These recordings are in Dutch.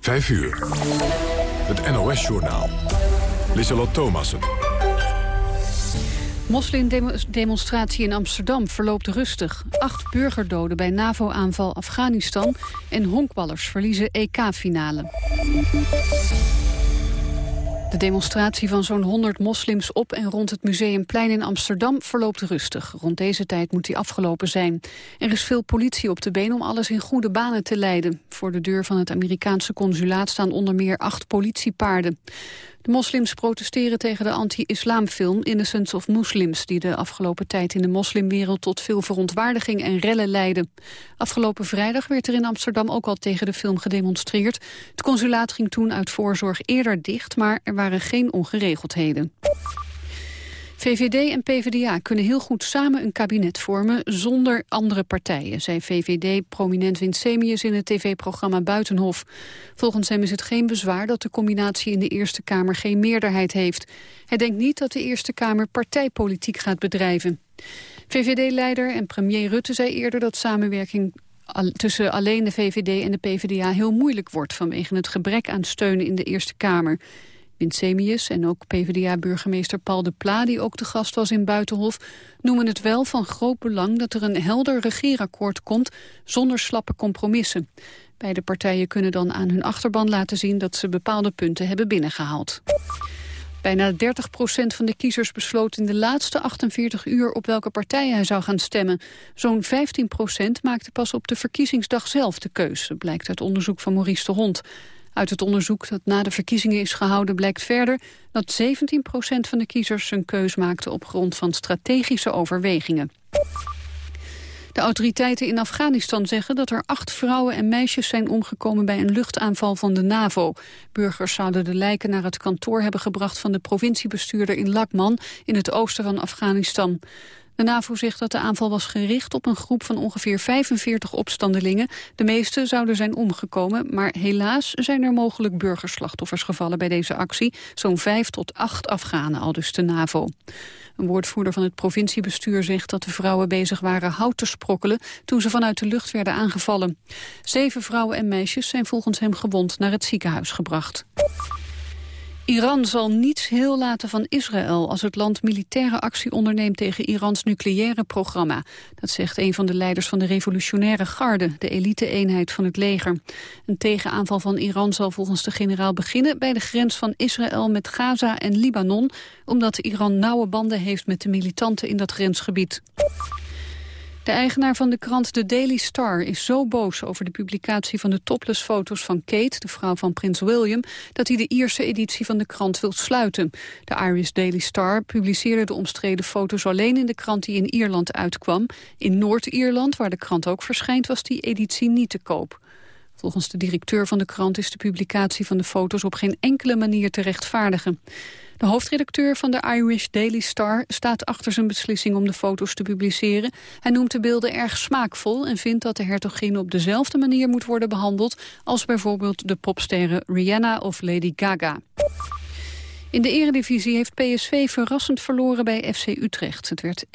5 uur. Het NOS-journaal. Lieselot Thomassen. Moslimdemonstratie in Amsterdam verloopt rustig. Acht burgerdoden bij NAVO-aanval Afghanistan... en honkballers verliezen EK-finale. De demonstratie van zo'n 100 moslims op en rond het Museumplein in Amsterdam verloopt rustig. Rond deze tijd moet die afgelopen zijn. Er is veel politie op de been om alles in goede banen te leiden. Voor de deur van het Amerikaanse consulaat staan onder meer acht politiepaarden. De moslims protesteren tegen de anti-islamfilm Innocence of Muslims... die de afgelopen tijd in de moslimwereld tot veel verontwaardiging en rellen leidde. Afgelopen vrijdag werd er in Amsterdam ook al tegen de film gedemonstreerd. Het consulaat ging toen uit voorzorg eerder dicht, maar er waren geen ongeregeldheden. VVD en PvdA kunnen heel goed samen een kabinet vormen zonder andere partijen, zei VVD-prominent Winsemius in het tv-programma Buitenhof. Volgens hem is het geen bezwaar dat de combinatie in de Eerste Kamer geen meerderheid heeft. Hij denkt niet dat de Eerste Kamer partijpolitiek gaat bedrijven. VVD-leider en premier Rutte zei eerder dat samenwerking tussen alleen de VVD en de PvdA heel moeilijk wordt vanwege het gebrek aan steun in de Eerste Kamer. Winsemius en ook PvdA-burgemeester Paul de Pla, die ook de gast was in Buitenhof, noemen het wel van groot belang dat er een helder regeerakkoord komt zonder slappe compromissen. Beide partijen kunnen dan aan hun achterban laten zien dat ze bepaalde punten hebben binnengehaald. Bijna 30 procent van de kiezers besloot in de laatste 48 uur op welke partij hij zou gaan stemmen. Zo'n 15 procent maakte pas op de verkiezingsdag zelf de keus, blijkt uit onderzoek van Maurice de Hond. Uit het onderzoek dat na de verkiezingen is gehouden blijkt verder dat 17% van de kiezers zijn keus maakte op grond van strategische overwegingen. De autoriteiten in Afghanistan zeggen dat er acht vrouwen en meisjes zijn omgekomen bij een luchtaanval van de NAVO. Burgers zouden de lijken naar het kantoor hebben gebracht van de provinciebestuurder in Lakman in het oosten van Afghanistan. De NAVO zegt dat de aanval was gericht op een groep van ongeveer 45 opstandelingen. De meeste zouden zijn omgekomen, maar helaas zijn er mogelijk burgerslachtoffers gevallen bij deze actie. Zo'n 5 tot 8 Afghanen, al dus de NAVO. Een woordvoerder van het provinciebestuur zegt dat de vrouwen bezig waren hout te sprokkelen toen ze vanuit de lucht werden aangevallen. Zeven vrouwen en meisjes zijn volgens hem gewond naar het ziekenhuis gebracht. Iran zal niets heel laten van Israël als het land militaire actie onderneemt tegen Irans nucleaire programma. Dat zegt een van de leiders van de revolutionaire garde, de elite-eenheid van het leger. Een tegenaanval van Iran zal volgens de generaal beginnen bij de grens van Israël met Gaza en Libanon, omdat Iran nauwe banden heeft met de militanten in dat grensgebied. De eigenaar van de krant The Daily Star is zo boos over de publicatie van de topless-foto's van Kate, de vrouw van prins William, dat hij de Ierse editie van de krant wil sluiten. De Irish Daily Star publiceerde de omstreden foto's alleen in de krant die in Ierland uitkwam. In Noord-Ierland, waar de krant ook verschijnt, was die editie niet te koop. Volgens de directeur van de krant is de publicatie van de foto's op geen enkele manier te rechtvaardigen. De hoofdredacteur van de Irish Daily Star staat achter zijn beslissing om de foto's te publiceren. Hij noemt de beelden erg smaakvol en vindt dat de hertogin op dezelfde manier moet worden behandeld als bijvoorbeeld de popsterren Rihanna of Lady Gaga. In de eredivisie heeft PSV verrassend verloren bij FC Utrecht. Het werd 1-0.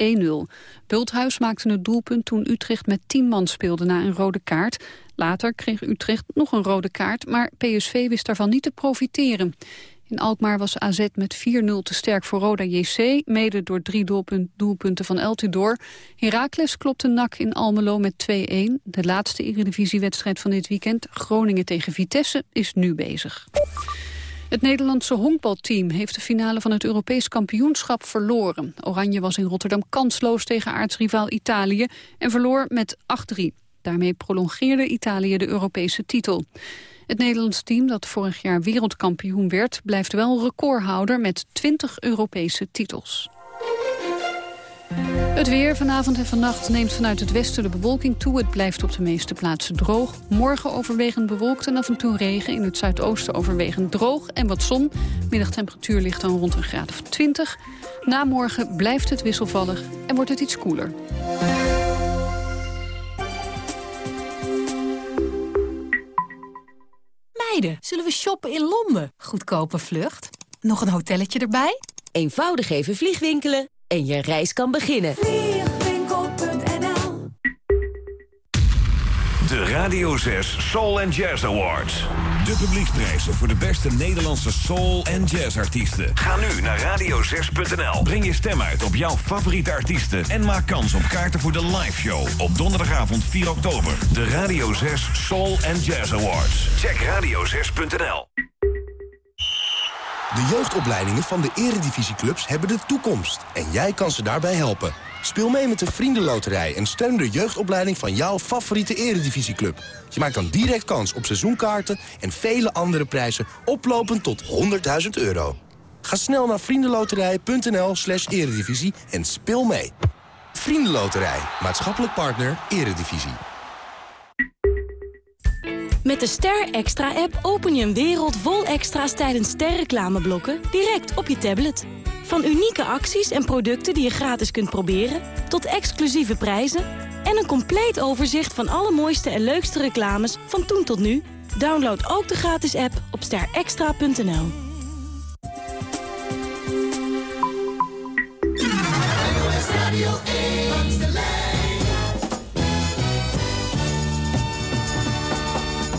Bulthuis maakte het doelpunt toen Utrecht met 10 man speelde na een rode kaart. Later kreeg Utrecht nog een rode kaart, maar PSV wist daarvan niet te profiteren. In Alkmaar was AZ met 4-0 te sterk voor Roda JC, mede door drie doelpunten van Eltidoor. Heracles klopte NAC in Almelo met 2-1. De laatste eredivisiewedstrijd van dit weekend, Groningen tegen Vitesse, is nu bezig. Het Nederlandse honkbalteam heeft de finale van het Europees kampioenschap verloren. Oranje was in Rotterdam kansloos tegen aartsrivaal Italië en verloor met 8-3. Daarmee prolongeerde Italië de Europese titel. Het Nederlands team dat vorig jaar wereldkampioen werd... blijft wel recordhouder met 20 Europese titels. Het weer vanavond en vannacht neemt vanuit het westen de bewolking toe. Het blijft op de meeste plaatsen droog. Morgen overwegend bewolkt en af en toe regen. In het zuidoosten overwegend droog en wat zon. Middagtemperatuur ligt dan rond een graad of 20. Na morgen blijft het wisselvallig en wordt het iets koeler. Zullen we shoppen in Londen? Goedkope vlucht. Nog een hotelletje erbij? Eenvoudig even vliegwinkelen en je reis kan beginnen. Vliegwinkel.nl De Radio 6 Soul and Jazz Awards. De publieksprijzen voor de beste Nederlandse soul- en jazzartiesten. Ga nu naar radio6.nl. Breng je stem uit op jouw favoriete artiesten... en maak kans op kaarten voor de live show op donderdagavond 4 oktober. De Radio 6 Soul and Jazz Awards. Check radio6.nl. De jeugdopleidingen van de eredivisieclubs hebben de toekomst. En jij kan ze daarbij helpen. Speel mee met de Vriendenloterij en steun de jeugdopleiding van jouw favoriete eredivisieclub. Je maakt dan direct kans op seizoenkaarten en vele andere prijzen oplopend tot 100.000 euro. Ga snel naar vriendenloterij.nl slash eredivisie en speel mee. Vriendenloterij, maatschappelijk partner, eredivisie. Met de Ster Extra app open je een wereld vol extra's tijdens sterreclameblokken direct op je tablet. Van unieke acties en producten die je gratis kunt proberen, tot exclusieve prijzen en een compleet overzicht van alle mooiste en leukste reclames van toen tot nu. Download ook de gratis app op sterextra.nl.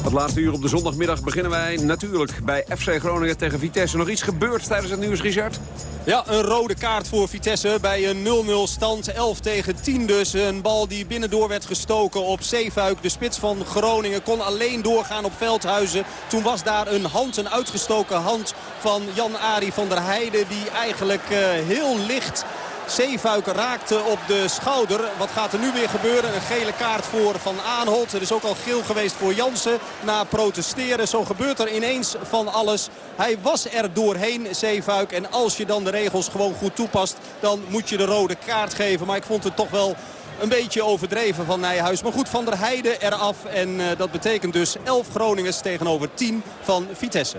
Het laatste uur op de zondagmiddag beginnen wij natuurlijk bij FC Groningen tegen Vitesse. Nog iets gebeurd tijdens het nieuws, Richard? Ja, een rode kaart voor Vitesse bij een 0-0 stand. 11 tegen 10 dus. Een bal die binnendoor werd gestoken op Zeefuik. De spits van Groningen kon alleen doorgaan op Veldhuizen. Toen was daar een hand, een uitgestoken hand van Jan-Ari van der Heijden. Die eigenlijk uh, heel licht Zeefuik raakte op de schouder. Wat gaat er nu weer gebeuren? Een gele kaart voor Van Aanholt. Er is ook al geel geweest voor Jansen na protesteren. Zo gebeurt er ineens van alles. Hij was er doorheen, Zeefuik. En als je dan de regels gewoon goed toepast, dan moet je de rode kaart geven. Maar ik vond het toch wel een beetje overdreven van Nijhuis. Maar goed, Van der Heijden eraf. En uh, dat betekent dus 11 Groningers tegenover 10 van Vitesse.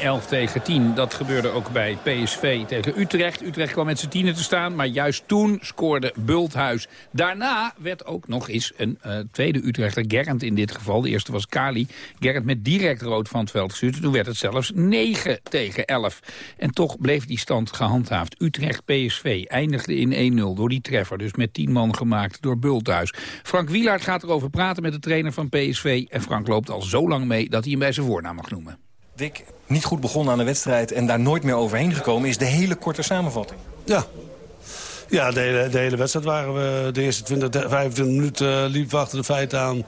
11 tegen 10. Dat gebeurde ook bij PSV tegen Utrecht. Utrecht kwam met z'n tienen te staan, maar juist toen scoorde Bulthuis. Daarna werd ook nog eens een uh, tweede Utrechter, Gerrand in dit geval. De eerste was Kali. Gerrand met direct rood van het veld gestuurd. Toen werd het zelfs 9 tegen 11. En toch bleef die stand gehandhaafd. Utrecht-PSV eindigde in 1-0 door die treffer. Dus met 10 man gemaakt door Bulthuis. Frank Wielaert gaat erover praten met de trainer van PSV. En Frank loopt al zo lang mee dat hij hem bij zijn voornaam mag noemen. Dick, niet goed begonnen aan de wedstrijd en daar nooit meer overheen gekomen... is de hele korte samenvatting. Ja, ja de, hele, de hele wedstrijd waren we de eerste 20, 25 minuten liepen we achter de feiten aan.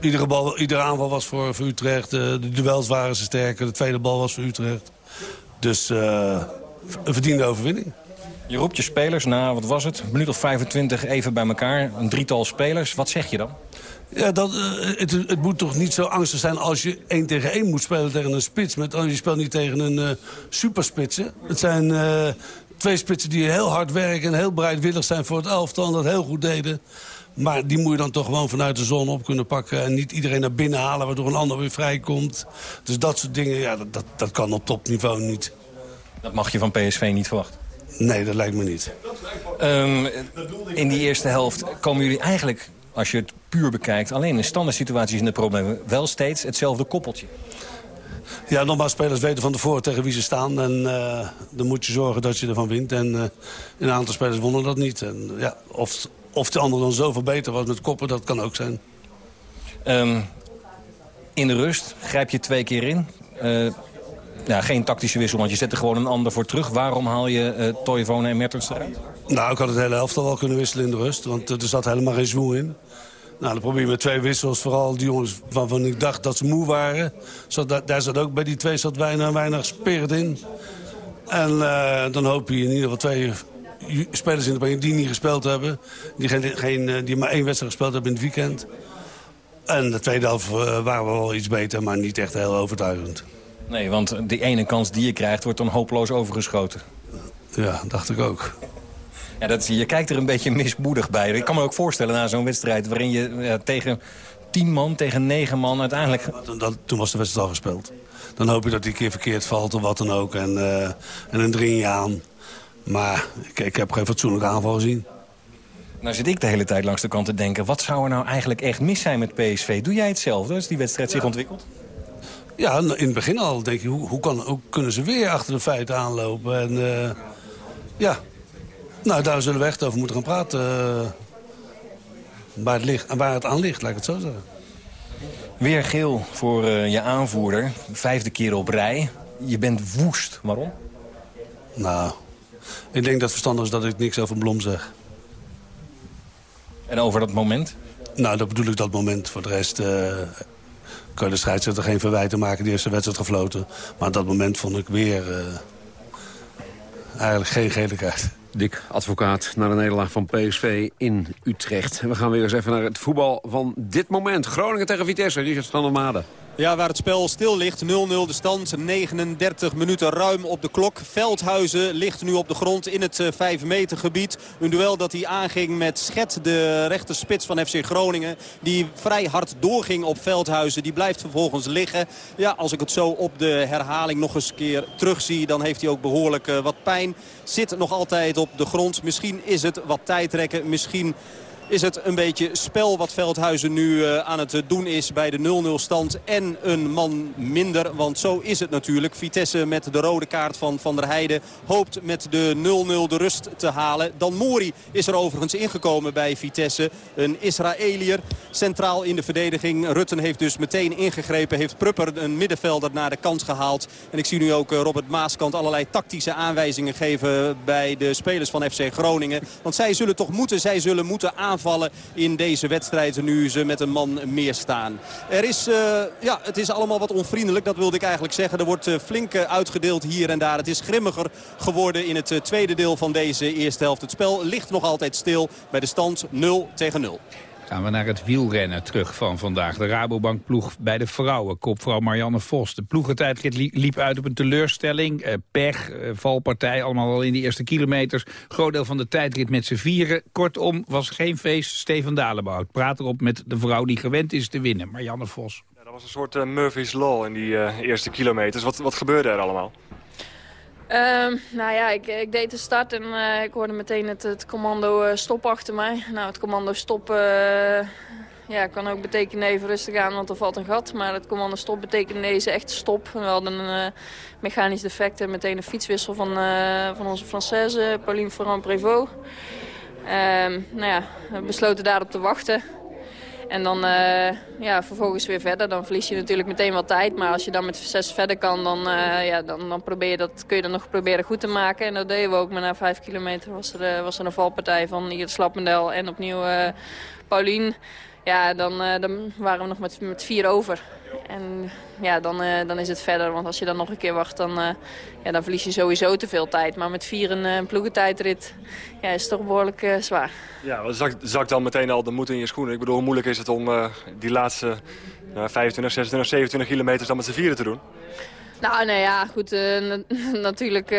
Iedere, bal, iedere aanval was voor, voor Utrecht. De, de duels waren ze sterker. De tweede bal was voor Utrecht. Dus uh, een verdiende overwinning. Je roept je spelers na, wat was het, een minuut of 25 even bij elkaar. Een drietal spelers. Wat zeg je dan? Ja, dat, uh, het, het, moet toch niet zo angstig zijn als je één tegen één moet spelen tegen een spits. Met, je speelt niet tegen een uh, superspitsen. Het zijn uh, twee spitsen die heel hard werken en heel bereidwillig zijn voor het elftal. En dat heel goed deden. Maar die moet je dan toch gewoon vanuit de zon op kunnen pakken. En niet iedereen naar binnen halen waardoor een ander weer vrijkomt. Dus dat soort dingen, ja, dat, dat, dat kan op topniveau niet. Dat mag je van PSV niet verwachten? Nee, dat lijkt me niet. Um, in die eerste helft komen jullie eigenlijk als je het puur bekijkt. Alleen in standaard situaties in de problemen wel steeds hetzelfde koppeltje. Ja, nogmaals, spelers weten van tevoren tegen wie ze staan. En uh, dan moet je zorgen dat je ervan wint. En uh, een aantal spelers wonnen dat niet. En, ja, of, of de ander dan zoveel beter was met koppen, dat kan ook zijn. Um, in de rust grijp je twee keer in. Uh, ja, geen tactische wissel, want je zet er gewoon een ander voor terug. Waarom haal je uh, Toivonen en Mertens eruit? Nou, ik had het hele elftal wel kunnen wisselen in de rust. Want er zat helemaal geen zwoel in. Nou, dan probeer je met twee wissels, vooral die jongens waarvan ik dacht dat ze moe waren. Zat, daar zat ook bij die twee zat weinig, weinig spirit in. En uh, dan hoop je in ieder geval twee spelers in de benen die niet gespeeld hebben. Die, geen, geen, die maar één wedstrijd gespeeld hebben in het weekend. En de tweede helft uh, waren we wel iets beter, maar niet echt heel overtuigend. Nee, want die ene kans die je krijgt wordt dan hopeloos overgeschoten. Ja, dacht ik ook. Ja, dat, je kijkt er een beetje mismoedig bij. Ik kan me ook voorstellen na zo'n wedstrijd... waarin je ja, tegen tien man, tegen negen man uiteindelijk... Toen was de wedstrijd al gespeeld. Dan hoop je dat die keer verkeerd valt of wat dan ook. En, uh, en dan dring je aan. Maar ik, ik heb geen fatsoenlijke aanval gezien. Nou zit ik de hele tijd langs de kant te denken... wat zou er nou eigenlijk echt mis zijn met PSV? Doe jij hetzelfde als die wedstrijd zich ontwikkelt? Ja, in het begin al denk je, hoe, hoe, kan, hoe kunnen ze weer achter de feiten aanlopen? En uh, ja, nou daar zullen we echt over moeten gaan praten. Uh, waar, het ligt, waar het aan ligt, laat ik het zo zeggen. Weer geel voor uh, je aanvoerder. Vijfde keer op rij. Je bent woest. Waarom? Nou, ik denk dat het verstandig is dat ik niks over Blom zeg. En over dat moment? Nou, dat bedoel ik dat moment. Voor de rest uh, kan je de scheidsrechter geen verwijten maken. Die heeft zijn wedstrijd gefloten. Maar dat moment vond ik weer uh, eigenlijk geen gele Dick, advocaat, naar de nederlaag van PSV in Utrecht. We gaan weer eens even naar het voetbal van dit moment. Groningen tegen Vitesse, Richard van der Made. Ja, waar het spel stil ligt. 0-0 de stand. 39 minuten ruim op de klok. Veldhuizen ligt nu op de grond in het 5 eh, meter gebied. Een duel dat hij aanging met Schet, de rechterspits van FC Groningen. Die vrij hard doorging op Veldhuizen. Die blijft vervolgens liggen. Ja, als ik het zo op de herhaling nog eens keer terugzie... dan heeft hij ook behoorlijk uh, wat pijn. Zit nog altijd op de grond. Misschien is het wat tijdrekken. Misschien is het een beetje spel wat Veldhuizen nu uh, aan het doen is bij de 0-0 stand. En een man minder, want zo is het natuurlijk. Vitesse met de rode kaart van Van der Heijden hoopt met de 0-0 de rust te halen. Dan Mori is er overigens ingekomen bij Vitesse. Een Israëliër centraal in de verdediging. Rutten heeft dus meteen ingegrepen. Heeft Prupper een middenvelder naar de kant gehaald. En ik zie nu ook uh, Robert Maaskant allerlei tactische aanwijzingen geven bij de spelers van FC Groningen. Want zij zullen toch moeten, zij zullen moeten aanvallen aanvallen in deze wedstrijd. Nu ze met een man meer staan. Er is, uh, ja, het is allemaal wat onvriendelijk. Dat wilde ik eigenlijk zeggen. Er wordt uh, flink uitgedeeld hier en daar. Het is grimmiger geworden in het tweede deel van deze eerste helft. Het spel ligt nog altijd stil bij de stand 0 tegen 0. Gaan we naar het wielrennen terug van vandaag. De Rabobank-ploeg bij de vrouwen. Kopvrouw Marianne Vos. De ploegentijdrit liep uit op een teleurstelling. Eh, pech, eh, valpartij, allemaal al in de eerste kilometers. Groot deel van de tijdrit met z'n vieren. Kortom, was geen feest. Steven Dalenbout praat erop met de vrouw die gewend is te winnen. Marianne Vos. Ja, dat was een soort uh, Murphy's Law in die uh, eerste kilometers. Wat, wat gebeurde er allemaal? Um, nou ja, ik, ik, deed de start en uh, ik hoorde meteen het, commando uh, stop achter mij. Nou, het commando stop uh, ja, kan ook betekenen even rustig aan, want er valt een gat. Maar het commando stop betekent deze echt stop. We hadden een mechanisch defect en meteen een fietswissel van, van onze Française, Pauline Ferrand-Prévot. Um, nou ja, we besloten daarop te wachten. En dan uh, ja, vervolgens weer verder. Dan verlies je natuurlijk meteen wat tijd. Maar als je dan met zes verder kan, dan, uh, ja, dan, dan probeer je dat, kun je dat nog proberen goed te maken. En dat deden we ook. Maar na vijf kilometer was er, uh, was er een valpartij van Iris Slappendel en opnieuw Paulien. Ja, dan, dan waren we nog met, met vier over. En ja, dan, uh, dan is het verder. Want als je dan nog een keer wacht, dan, uh, ja, dan verlies je sowieso te veel tijd. Maar met vier een uh, ploegentijdrit ja, is het toch behoorlijk zwaar. Ja, zak, zak dan meteen al de moed in je schoenen. Ik bedoel, hoe moeilijk is het om die laatste 25, 26, 27 kilometers dan met z'n vieren te doen? Nou, nee, ja, goed. natuurlijk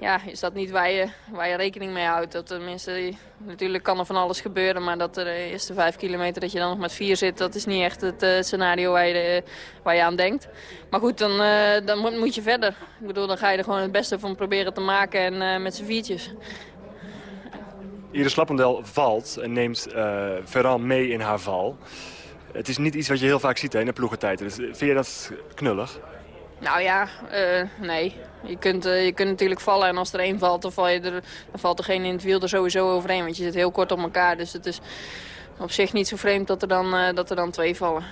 ja, is dat niet waar je, waar je rekening mee houdt. Dat tenminste, natuurlijk kan er van alles gebeuren, maar dat er de eerste vijf kilometer dat je dan nog met vier zit, dat is niet echt het uh, scenario waar je, waar je aan denkt. Maar goed, dan, uh, dan moet, moet, je verder. Ik bedoel, dan ga je er gewoon het beste van proberen te maken en uh, met z'n viertjes. Iris Slappendel valt en neemt Ferran mee in haar val. Het is niet iets wat je heel vaak ziet hè, in de ploegentijd. Dus, vind je dat knullig? Nou ja, nee. Je kunt, uh, je kunt natuurlijk vallen en als er één valt, dan, val je er, valt degene in het wiel er sowieso overheen. Want je zit heel kort op elkaar, dus het is op zich niet zo vreemd dat er dan, uh, dat er dan twee vallen.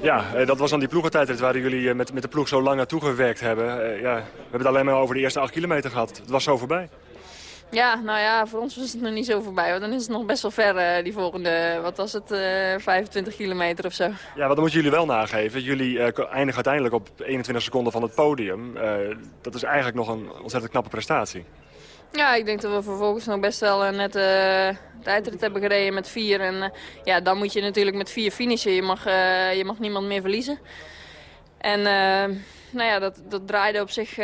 Ja, dat was dan die ploegentijdrit waar jullie met, met de ploeg zo lang naartoe gewerkt hebben. ja, we hebben het alleen maar over de eerste acht kilometer gehad. Het was zo voorbij. Ja, nou ja, voor ons was het nog niet zo voorbij. Want dan is het nog best wel ver, uh, die volgende, wat was het, uh, 25 kilometer of zo. Ja, wat dan moeten jullie wel nageven. Jullie uh, eindigen uiteindelijk op 21 seconden van het podium. dat is eigenlijk nog een ontzettend knappe prestatie. Ja, ik denk dat we vervolgens nog best wel net de tijdrit hebben gereden met vier. En ja, dan moet je natuurlijk met vier finishen. Je mag, je mag niemand meer verliezen. En nou ja, dat, dat draaide op zich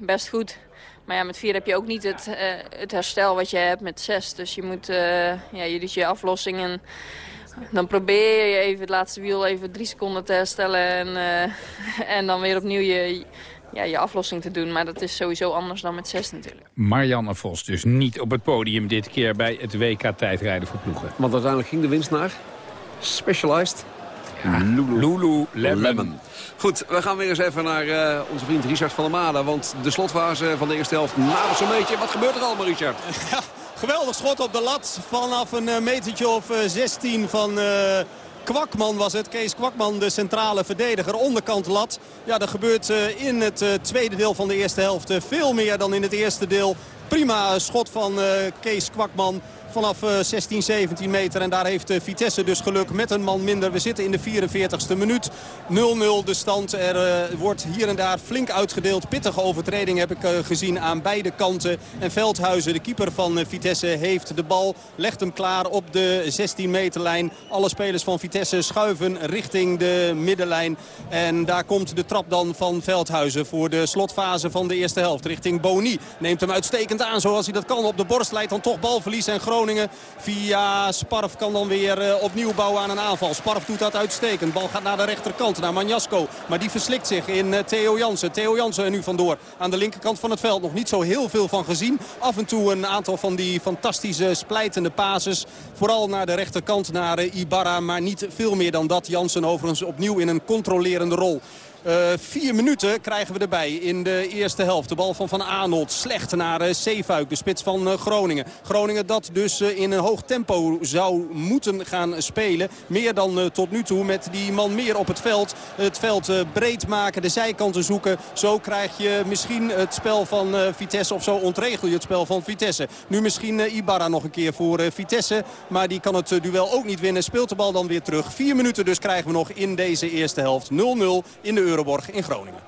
best goed. Maar ja, met vier heb je ook niet het, uh, het herstel wat je hebt met zes. Dus je moet uh, ja, je doet je aflossing en dan probeer je even het laatste wiel even drie seconden te herstellen. En, uh, en dan weer opnieuw je, ja, je aflossing te doen. Maar dat is sowieso anders dan met zes natuurlijk. Marianne Vos dus niet op het podium dit keer bij het WK tijdrijden voor ploegen. Want uiteindelijk ging de winst naar Specialized ja, Lulu, Lulu Lemon. Lemon. Goed, we gaan weer eens even naar uh, onze vriend Richard van der Made. Want de slotfase van de eerste helft nadert zo'n beetje. Wat gebeurt er allemaal, Richard? Ja, geweldig schot op de lat vanaf een uh, metertje of uh, 16 van Kwakman was het. Kees Kwakman, de centrale verdediger. Onderkant lat. Ja, er gebeurt in het tweede deel van de eerste helft veel meer dan in het eerste deel. Prima schot van Kees Kwakman vanaf 16, eh, 17 meter. En daar heeft eh, Vitesse dus geluk met een man minder. We zitten in de 44ste minuut. 0-0 de stand. Er eh, wordt hier en daar flink uitgedeeld. Pittige overtreding heb ik gezien aan beide kanten. En Veldhuizen, de keeper van Vitesse, heeft de bal. Legt hem klaar op de 16 meterlijn. Alle spelers van Vitesse schuiven richting de middenlijn. En daar komt de trap dan van Veldhuizen voor de slotfase van de eerste helft. Richting Boni. Neemt hem uitstekend aan zoals hij dat kan. Op de borst leidt dan toch balverlies en Groningen via Sparf kan dan weer uh, opnieuw bouwen aan een aanval. Sparf doet dat uitstekend. Bal gaat naar de rechterkant, naar Manjasko. Maar die verslikt zich in uh, Theo Jansen. Theo Jansen er nu vandoor aan de linkerkant van het veld. Nog niet zo heel veel van gezien. Af en toe een aantal van die fantastische splijtende pases. Vooral naar de rechterkant, naar uh, Ibarra. Maar niet veel meer dan dat. Jansen overigens opnieuw in een controlerende rol. Uh, vier minuten krijgen we erbij in de eerste helft. De bal van Van Arnold slecht naar uh, Zeefuik, de spits van uh, Groningen. Groningen dat dus in een hoog tempo zou moeten gaan spelen. Meer dan tot nu toe met die man meer op het veld. Het veld breed maken, de zijkanten zoeken. Zo krijg je misschien het spel van Vitesse of zo ontregel je het spel van Vitesse. Nu misschien Ibarra nog een keer voor Vitesse. Maar die kan het duel ook niet winnen. Speelt de bal dan weer terug. Vier minuten dus krijgen we nog in deze eerste helft. 0-0 in de Euroborg in Groningen.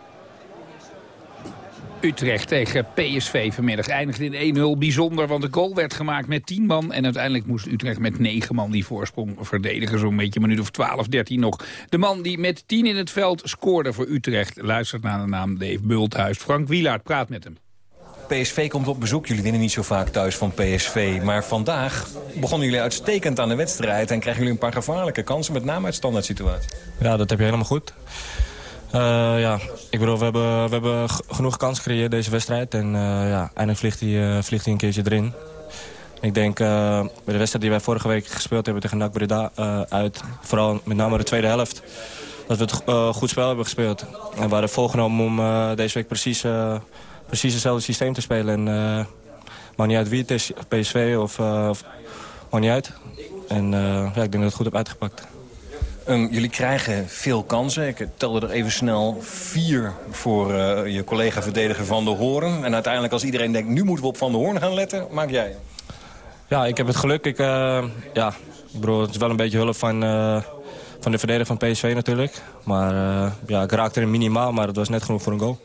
Utrecht tegen PSV vanmiddag eindigde in 1-0. Bijzonder, want de goal werd gemaakt met 10 man. En uiteindelijk moest Utrecht met 9 man die voorsprong verdedigen. Zo'n beetje een minuut of 12, 13 nog. De man die met 10 in het veld scoorde voor Utrecht... luistert naar de naam Dave Bulthuis. Frank Wielaert praat met hem. PSV komt op bezoek. Jullie winnen niet zo vaak thuis van PSV. Maar vandaag begonnen jullie uitstekend aan de wedstrijd... en krijgen jullie een paar gevaarlijke kansen, met name uit standaard situatie. Ja, dat heb je helemaal goed. Uh, ja, ik bedoel, we hebben, we hebben genoeg kans gecreëerd deze wedstrijd. En uh, ja, eindelijk vliegt hij, uh, vliegt hij een keertje erin. Ik denk bij de wedstrijd die wij vorige week gespeeld hebben tegen NAC Breda uit... vooral met name de tweede helft, dat we het goed spel hebben gespeeld. En we waren volgenomen om deze week precies, precies hetzelfde systeem te spelen. En maakt niet uit wie het is, PSV of, of niet uit. En ja, ik denk dat het goed heb uitgepakt. Um, jullie krijgen veel kansen. Ik telde er even snel vier voor uh, je collega-verdediger Van der Hoorn. En uiteindelijk als iedereen denkt, nu moeten we op Van der Hoorn gaan letten, maak jij Ja, ik heb het geluk. Ik, uh, ja, ik bedoel, het is wel een beetje hulp van, uh, van de verdediger van PSV natuurlijk. Maar ja, ik raakte er minimaal, maar het was net genoeg voor een goal.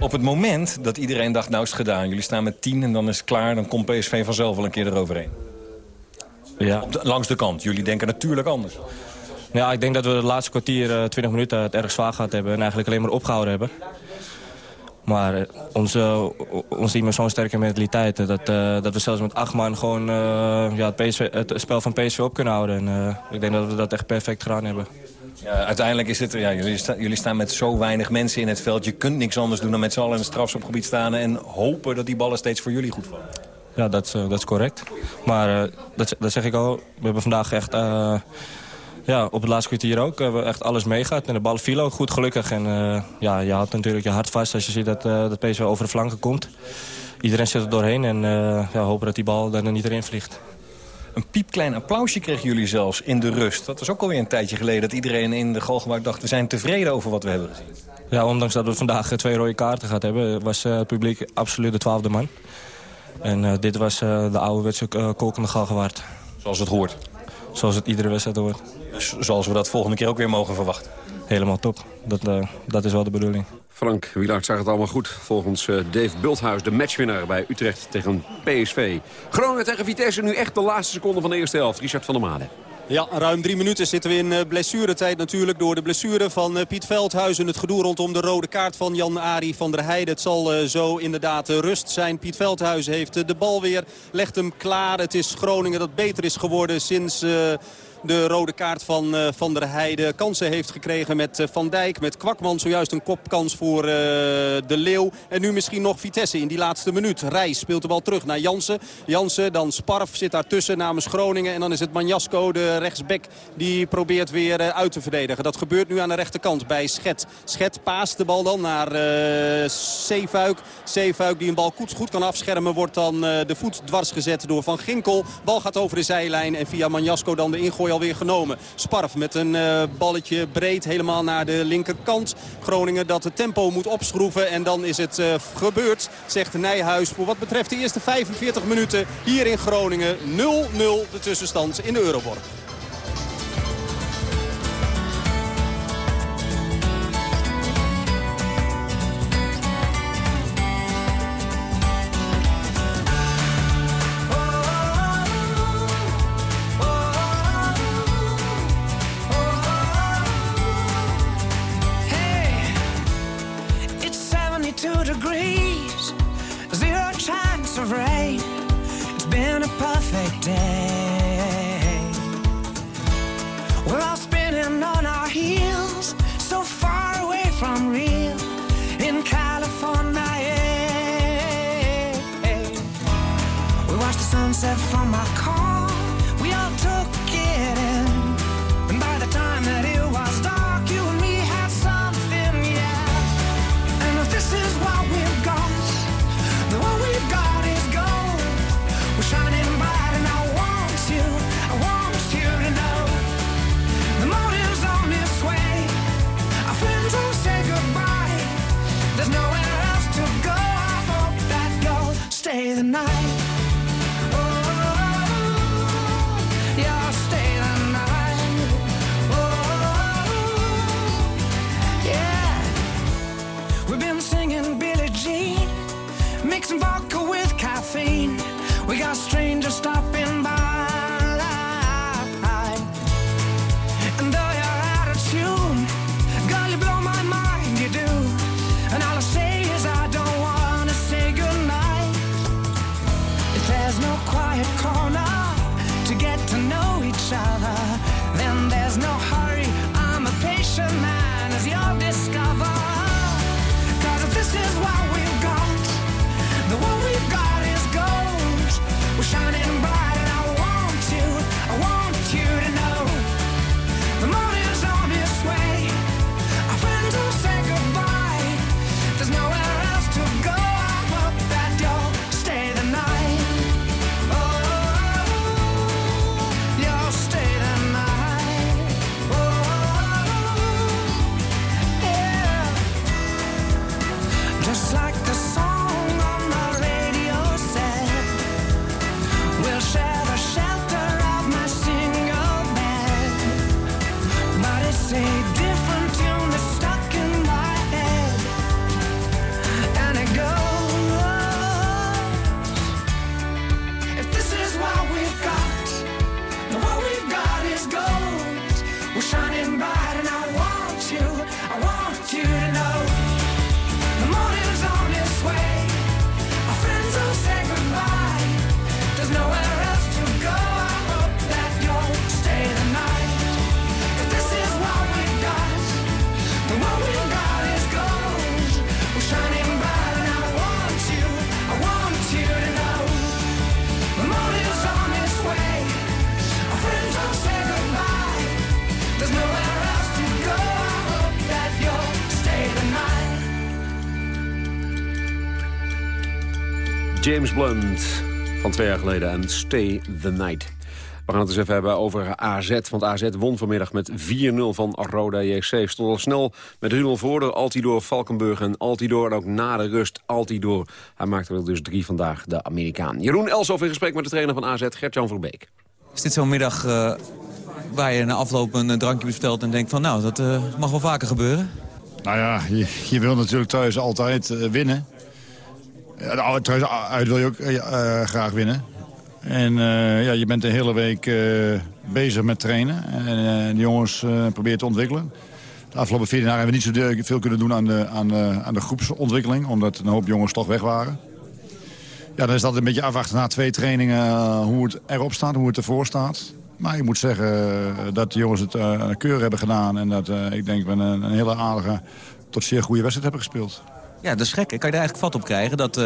Op het moment dat iedereen dacht, nou is het gedaan. Jullie staan met tien en dan is het klaar. Dan komt PSV vanzelf wel een keer eroverheen. Ja. De, langs de kant. Jullie denken natuurlijk anders. Ja, ik denk dat we de laatste kwartier, 20 eh, minuten, het erg zwaar gehad hebben. En eigenlijk alleen maar opgehouden hebben. Maar uh, onze, ons team zo'n sterke mentaliteit. Dat, uh, dat we zelfs met acht man gewoon uh, ja, het, PSV, het, spel van PSV op kunnen houden. En, ik denk dat we dat echt perfect gedaan hebben. Ja, uiteindelijk is het, ja, jullie, sta, jullie staan met zo weinig mensen in het veld. Je kunt niks anders doen dan met z'n allen in het strafschopgebied staan... en hopen dat die ballen steeds voor jullie goed vallen. Ja, dat, dat is correct. Maar dat, dat zeg ik al. We hebben vandaag echt ja, op het laatste kwartier ook. We hebben echt alles meegaat. En de bal viel ook goed, gelukkig. En uh, ja, je houdt natuurlijk je hart vast als je ziet dat, uh, dat PSV over de flanken komt. Iedereen zit er doorheen en uh, ja, hopen dat die bal er niet erin vliegt. Een piepklein applausje kregen jullie zelfs in de rust. Dat was ook alweer een tijdje geleden dat iedereen in de Galgenwaard dacht... we zijn tevreden over wat we hebben gezien. Ja, ondanks dat we vandaag twee rode kaarten gehad hebben... was het publiek absoluut de twaalfde man. En dit was de ouderwetse uh, kolkende Galgenwaard. Zoals het hoort. Zoals het iedere wedstrijd hoort. Dus zoals we dat volgende keer ook weer mogen verwachten. Helemaal top. Dat, uh, dat is wel de bedoeling. Frank Wielaert zag het allemaal goed. Volgens uh, Dave Bulthuis, de matchwinnaar bij Utrecht tegen PSV. Groningen tegen Vitesse, nu echt de laatste seconde van de eerste helft. Richard van der Made. Ja, ruim drie minuten zitten we in uh, blessuretijd natuurlijk. Door de blessure van uh, Piet Veldhuizen. Het gedoe rondom de rode kaart van Jan-Ari van der Heijden. Het zal uh, zo inderdaad rust zijn. Piet Veldhuizen heeft de bal weer. Legt hem klaar. Het is Groningen dat beter is geworden sinds de rode kaart van uh, Van der Heijden. Kansen heeft gekregen met uh, Van Dijk, met Kwakman. Zojuist een kopkans voor uh, de Leeuw. En nu misschien nog Vitesse in die laatste minuut. Reis speelt de bal terug naar Jansen. Jansen, dan Sparf zit daartussen namens Groningen. En dan is het Manjasko, de rechtsback, die probeert weer uit te verdedigen. Dat gebeurt nu aan de rechterkant bij Schet. Schet paast de bal dan naar Zeefuik. Zeefuik die een bal goed kan afschermen. Wordt dan de voet dwars gezet door Van Ginkel. Bal gaat over de zijlijn en via Manjasko dan de ingooi alweer genomen. Sparf met een uh, balletje breed helemaal naar de linkerkant. Groningen dat het tempo moet opschroeven. En dan is het uh, gebeurd, zegt Nijhuis. Voor wat betreft de eerste 45 minuten hier in Groningen. 0-0 de tussenstand in de Euroborg. perfect day. We're all James Blunt van twee jaar geleden en Stay the Night. We gaan het eens even hebben over AZ. Want AZ won vanmiddag met 4-0 van Roda JC. Stond al snel met 3-0 voor door Altidor, Valkenburg en Altidor. En ook na de rust Altidor. Hij maakte er dus drie vandaag, de Amerikaan. Jeroen Elsof in gesprek met de trainer van AZ, Gert-Jan Verbeek. Is dit zo'n middag uh, waar je na afloop een drankje bestelt en denkt van... nou, dat uh, mag wel vaker gebeuren? Nou ja, je, je wil natuurlijk thuis altijd uh, winnen. Trouwens, uit wil je ook uh, graag winnen. En ja, je bent de hele week bezig met trainen. En de jongens proberen te ontwikkelen. De afgelopen 14 jaar hebben we niet zo veel kunnen doen aan de, aan, aan de groepsontwikkeling. Omdat een hoop jongens toch weg waren. Ja, dan is dat een beetje afwachten na twee trainingen hoe het erop staat, hoe het ervoor staat. Maar ik moet zeggen dat de jongens het uh, keur hebben gedaan. En dat ik denk we een hele aardige tot zeer goede wedstrijd hebben gespeeld. Ja, dat is gek. Kan je daar eigenlijk vat op krijgen? Dat, uh,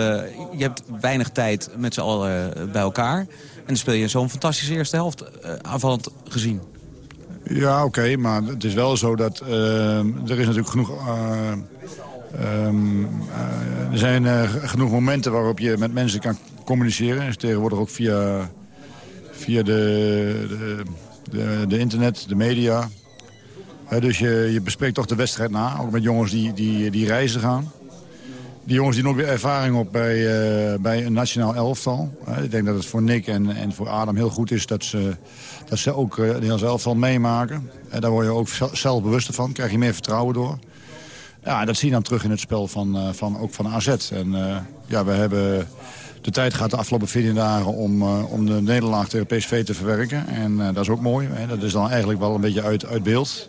je hebt weinig tijd met z'n allen uh, bij elkaar. En dan speel je zo'n fantastische eerste helft uh, aanvallend gezien. Ja, oké. Maar het is wel zo dat er is natuurlijk genoeg... Um, er zijn genoeg momenten waarop je met mensen kan communiceren. Tegenwoordig ook via, via de, de, de, de internet, de media. dus je, je bespreekt toch de wedstrijd na, ook met jongens die, die, die reizen gaan. Die jongens die nog weer ervaring op bij, uh, bij een nationaal elftal. ik denk dat het voor Nick en, en voor Adam heel goed is dat ze, dat ze ook uh, het hele elftal meemaken. En daar word je ook zelf bewuster van, krijg je meer vertrouwen door. Ja, dat zie je dan terug in het spel van, van, ook van AZ. En ja, we hebben de tijd gehad de afgelopen 14 dagen om, om de nederlaag tegen PSV te verwerken. En dat is ook mooi. Hè. Dat is dan eigenlijk wel een beetje uit, uit beeld.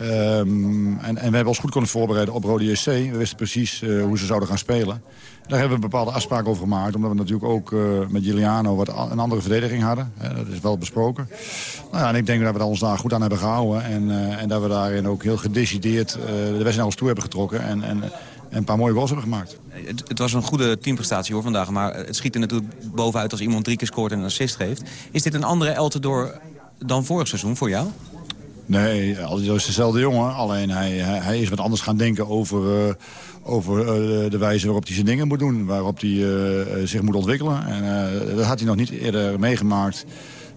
Um, en, en, we hebben ons goed kunnen voorbereiden op Rode JC. We wisten precies uh, hoe ze zouden gaan spelen. Daar hebben we bepaalde afspraken over gemaakt. Omdat we natuurlijk ook uh, met Giuliano wat een andere verdediging hadden. dat is wel besproken. Nou ja, en ik denk dat we ons daar goed aan hebben gehouden. En, uh, en dat we daarin ook heel gedecideerd de wedstrijd naar ons toe hebben getrokken. En, en, en een paar mooie goals hebben gemaakt. Het, het, was een goede teamprestatie hoor vandaag. Maar het schiet er natuurlijk bovenuit als iemand drie keer scoort en een assist geeft. Is dit een andere Eltendoor dan vorig seizoen voor jou? Nee, Aldo is dezelfde jongen. Alleen hij, hij, is wat anders gaan denken over, uh, over uh, de wijze waarop hij zijn dingen moet doen. Waarop hij uh, zich moet ontwikkelen. En dat had hij nog niet eerder meegemaakt.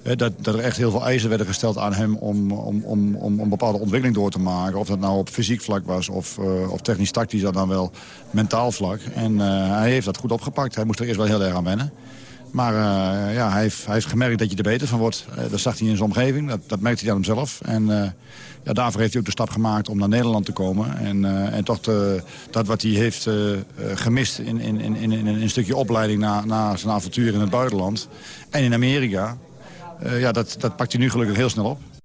Dat, dat, er echt heel veel eisen werden gesteld aan hem om, om, om, om een bepaalde ontwikkeling door te maken. Of dat nou op fysiek vlak was of, of technisch-tactisch dan wel mentaal vlak. En hij heeft dat goed opgepakt. Hij moest er eerst wel heel erg aan wennen. Maar uh, ja, hij heeft, hij, gemerkt dat je er beter van wordt. Uh, dat zag hij in zijn omgeving, dat, dat merkte hij aan hemzelf. En uh, ja, daarvoor heeft hij ook de stap gemaakt om naar Nederland te komen. En, en toch dat wat hij heeft gemist in, in, in, in, in een stukje opleiding... na, na zijn avontuur in het buitenland en in Amerika... ja, dat, dat pakt hij nu gelukkig heel snel op.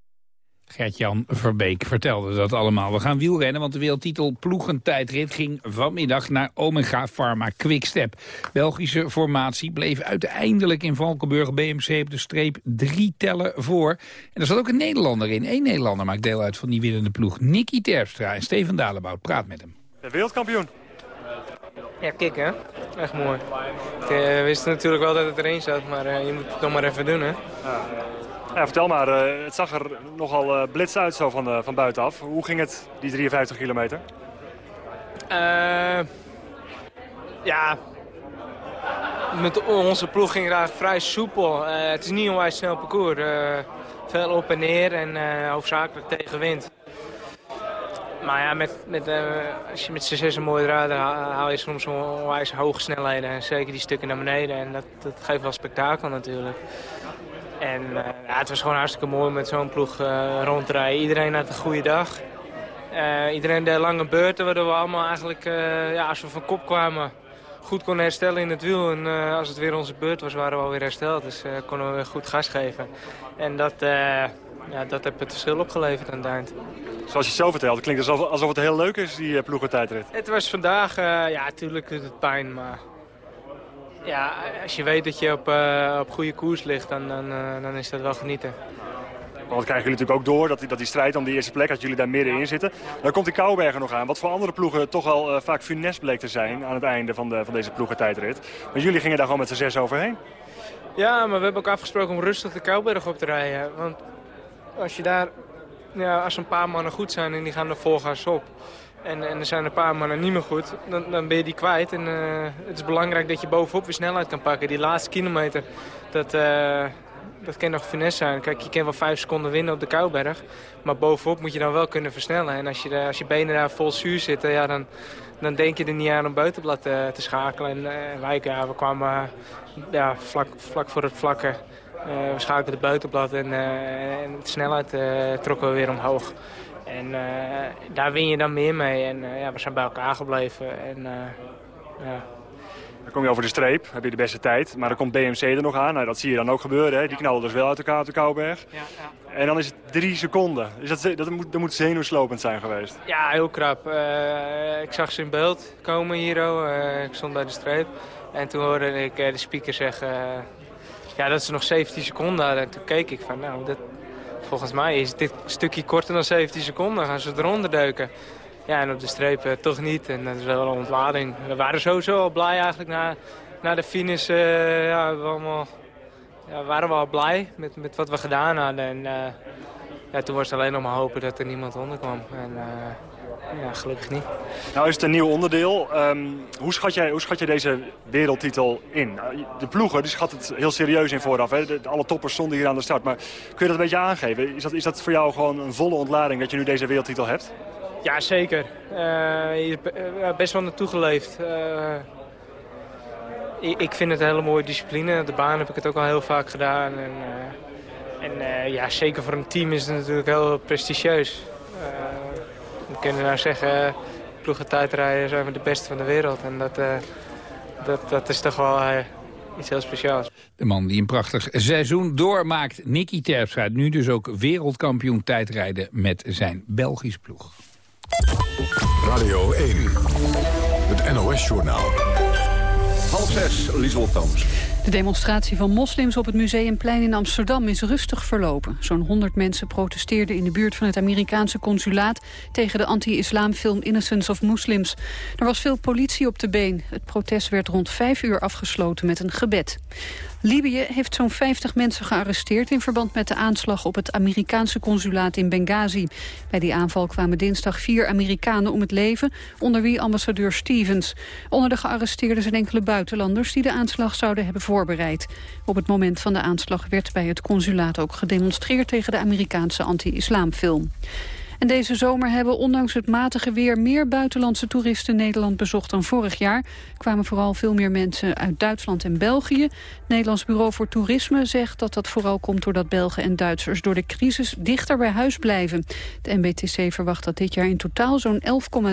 Gert-Jan Verbeek vertelde dat allemaal. We gaan wielrennen, want de wereldtitel ploegentijdrit ging vanmiddag naar Omega Pharma Quickstep. Belgische formatie bleef uiteindelijk in Valkenburg BMC op de streep drie tellen voor. En er zat ook een Nederlander in. Eén Nederlander maakt deel uit van die winnende ploeg. Nicky Terpstra en Steven Dalebout. Praat met hem. De wereldkampioen. Ja, kik hè. Echt mooi. Ik uh, wist natuurlijk wel dat het erin zat, maar uh, je moet het nog maar even doen hè. Ja. Vertel maar, uh, het zag er nogal uh, blits uit zo van, uh, van buitenaf. Hoe ging het, die 53 kilometer? ja, met onze ploeg ging het eigenlijk vrij soepel. het is niet een onwijs snel parcours. veel op en neer en hoofdzakelijk tegen wind. Maar ja, met, met, als je met zes een mooie draait, haal je soms onwijs hoge snelheden. En zeker die stukken naar beneden. En dat, dat geeft wel spektakel natuurlijk. En uh, ja, het was gewoon hartstikke mooi met zo'n ploeg uh, rondrijden. Iedereen had een goede dag. Uh, iedereen deed lange beurten, waardoor we allemaal eigenlijk, ja, als we van kop kwamen, goed konden herstellen in het wiel. En als het weer onze beurt was, waren we alweer hersteld. Dus konden we weer goed gas geven. En dat, ja, dat heeft het verschil opgeleverd aan het eind. Zoals je zo vertelt, klinkt het alsof, alsof het heel leuk is, die ploegentijdrit. Het was vandaag, ja, natuurlijk het pijn, maar ja, als je weet dat je op, uh, op goede koers ligt, dan, dan, uh, dan is dat wel genieten. Want dat krijgen jullie natuurlijk ook door, dat die, dat die strijd om die eerste plek, dat jullie daar middenin zitten. Dan komt die Kouwbergen nog aan, wat voor andere ploegen toch al uh, vaak funest bleek te zijn aan het einde van, de, van deze ploegentijdrit. Maar jullie gingen daar gewoon met z'n zes overheen. Ja, maar we hebben ook afgesproken om rustig de Kouwberg op te rijden. Want als je daar, ja, als een paar mannen goed zijn en die gaan er volgaars op... En, en er zijn een paar mannen niet meer goed, dan, dan ben je die kwijt. En uh, het is belangrijk dat je bovenop weer snelheid kan pakken. Die laatste kilometer, dat, uh, dat kan nog finesse zijn. Kijk, je kan wel vijf seconden winnen op de Kouberg. Maar bovenop moet je dan wel kunnen versnellen. En als je, als je benen daar vol zuur zitten, ja, dan, dan denk je er niet aan om buitenblad te, te schakelen. En uh, we kwamen ja, vlak, vlak voor het vlakke. we schakelden het buitenblad en, en de snelheid trokken we weer omhoog. En uh, daar win je dan meer mee. En uh, ja, we zijn bij elkaar gebleven. En, uh, ja. Dan kom je over de streep, heb je de beste tijd. Maar dan komt BMC er nog aan. Nou, dat zie je dan ook gebeuren. Hè. Die knallen dus wel uit elkaar op de Kouwberg. Ja, ja. En dan is het drie seconden. Dat, dat, moet, dat moet zenuwslopend zijn geweest. Ja, heel krap. ik zag ze in beeld komen hier. ik stond bij de streep. En toen hoorde ik de speaker zeggen... ja, dat ze nog 17 seconden hadden. En toen keek ik van, nou, dat, volgens mij is dit stukje korter dan 17 seconden. Dan gaan ze eronder duiken. Ja, en op de streep uh, toch niet. En dat is wel een ontlading. We waren sowieso al blij eigenlijk na, na de finish. Uh, ja, we allemaal, ja, waren we al blij met, met wat we gedaan hadden. En uh, ja, toen was het alleen nog maar hopen dat er niemand onder kwam. En ja, gelukkig niet. Nou is het een nieuw onderdeel. Ehm, hoe, schat jij, hoe schat jij deze wereldtitel in? Nou, De ploegen die schat het heel serieus in vooraf. Hè? De- alle toppers stonden hier aan de start. Maar kun je dat een beetje aangeven? Is dat, is dat voor jou gewoon een volle ontlading dat je nu deze wereldtitel hebt? Ja, zeker. Eh, je hebt eh, best wel naartoe geleefd. Eh, ik, ik vind het een hele mooie discipline. De baan heb ik het ook al heel vaak gedaan. En, eh, en eh, ja, zeker voor een team is het natuurlijk heel prestigieus. We kunnen nou zeggen, uh, ploegentijdrijden zijn we de beste van de wereld. En dat, eh, dat, dat is toch wel eh, iets heel speciaals. De man die een prachtig seizoen doormaakt, Nicky Terpstra. Nu dus ook wereldkampioen tijdrijden met zijn Belgisch ploeg. Radio 1, het NOS-journaal. Half zes, Thomas. De demonstratie van moslims op het Museumplein in Amsterdam is rustig verlopen. Zo'n 100 mensen protesteerden in de buurt van het Amerikaanse consulaat... tegen de anti-islamfilm Innocence of Muslims. Er was veel politie op de been. Het protest werd rond vijf uur afgesloten met een gebed. Libië heeft zo'n 50 mensen gearresteerd... in verband met de aanslag op het Amerikaanse consulaat in Benghazi. Bij die aanval kwamen dinsdag vier Amerikanen om het leven... onder wie ambassadeur Stevens. Onder de gearresteerden zijn enkele buitenlanders... die de aanslag zouden hebben voorbereid. Op het moment van de aanslag werd bij het consulaat ook gedemonstreerd... tegen de Amerikaanse anti-islamfilm. En deze zomer hebben ondanks het matige weer meer buitenlandse toeristen Nederland bezocht dan vorig jaar. Er kwamen vooral veel meer mensen uit Duitsland en België. Het Nederlands Bureau voor Toerisme zegt dat dat vooral komt doordat Belgen en Duitsers door de crisis dichter bij huis blijven. De NBTC verwacht dat dit jaar in totaal zo'n